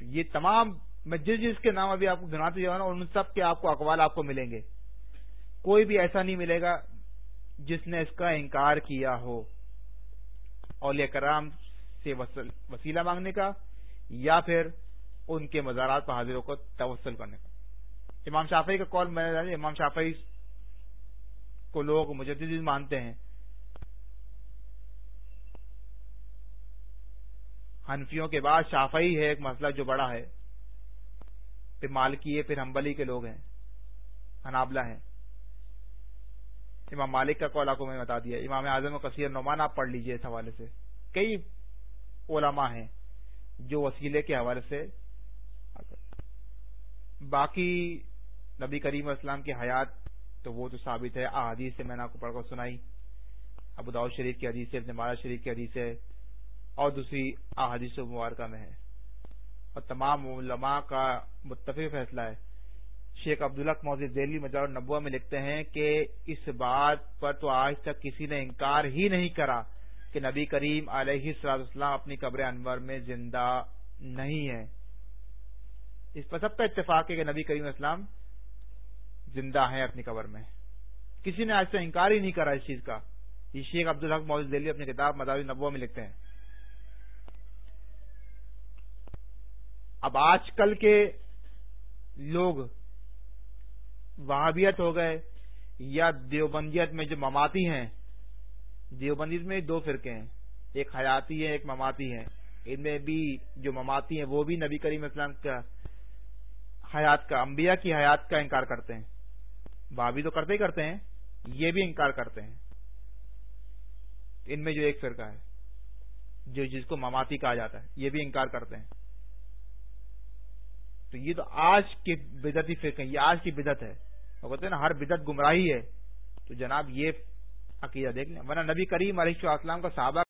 یہ تمام، میں جس جس کے نام ابھی آپ کو گناتے جاؤں ان سب کے آپ کو اقوال آپ کو ملیں گے۔ کوئی بھی ایسا نہیں ملے گا جس نے اس کا انکار کیا ہو۔ اولیاء کرام سے وسیلہ مانگنے کا یا پھر ان کے مزارات پر حاضروں کو توسل کرنے کا۔ امام شافعی کا کال میں امام شافعی کو لوگ مجدد مانتے ہیں۔ ہنفیوں کے بعد شافعی ہے ایک مسئلہ جو بڑا ہے۔ پھر مالکی ہے، پھر ہمبلی کے لوگ ہیں۔ انابلہ ہیں۔ امام مالک کا کولا کو میں بتا دیا۔ امام اعظم کثیر نعمان، آپ پڑھ لیجیے اس حوالے سے۔ کئی علماء ہیں جو وسیلے کے حوالے سے باقی نبی کریم اسلام کی حیات تو وہ تو ثابت ہے۔ احادیث سے میں نے آپ کو پڑھ کر سنائی۔ ابوداؤد شریف کی حدیث سے نماز شریف کی حدیث ہے اور دوسری احادیث مبارکہ میں ہے۔ اور تمام علماء کا متفق فیصلہ ہے۔ شیخ عبداللہ موزد دہلی مجار نبوا میں لکھتے ہیں کہ اس بات پر تو آج تک کسی نے انکار ہی نہیں کرا۔ کہ نبی کریم علیہ السلام اسلام اپنی قبر انور میں زندہ نہیں ہے اس پر سب کا اتفاق ہے کہ نبی کریم اسلام زندہ ہیں اپنی قبر میں۔ کسی نے آج سے انکار ہی نہیں کرا اس چیز کا۔ یہ شیخ عبدالحق موجود دہلی اپنی کتاب مداوی نبوا میں لکھتے ہیں۔ اب آج کل کے لوگ وہابیت ہو گئے یا دیوبندیت میں جو مماتی ہیں دیوبندیز میں دو فرقے ہیں۔ ایک حیاتی ہے ایک مماتی ہے ان میں بھی جو مماتی ہیں، وہ بھی نبی کریم اسلام کا حیات کا، انبیاء کی حیات کا انکار کرتے ہیں۔ بابی تو کرتے ہی کرتے ہیں، یہ بھی انکار کرتے ہیں۔ ان میں جو ایک فرقہ ہے، جو جس کو مماتی کہا جاتا ہے، یہ بھی انکار کرتے ہیں۔ تو یہ تو آج کی بدعتی فرقے یہ آج کی بدت ہے۔ وہ کہتے ہیں نا، ہر بدت گمراہی ہے۔ تو جناب یہ عقیدہ دیکھ لیں۔ ورنہ نبی کریم علیہ السلام کا صحابہ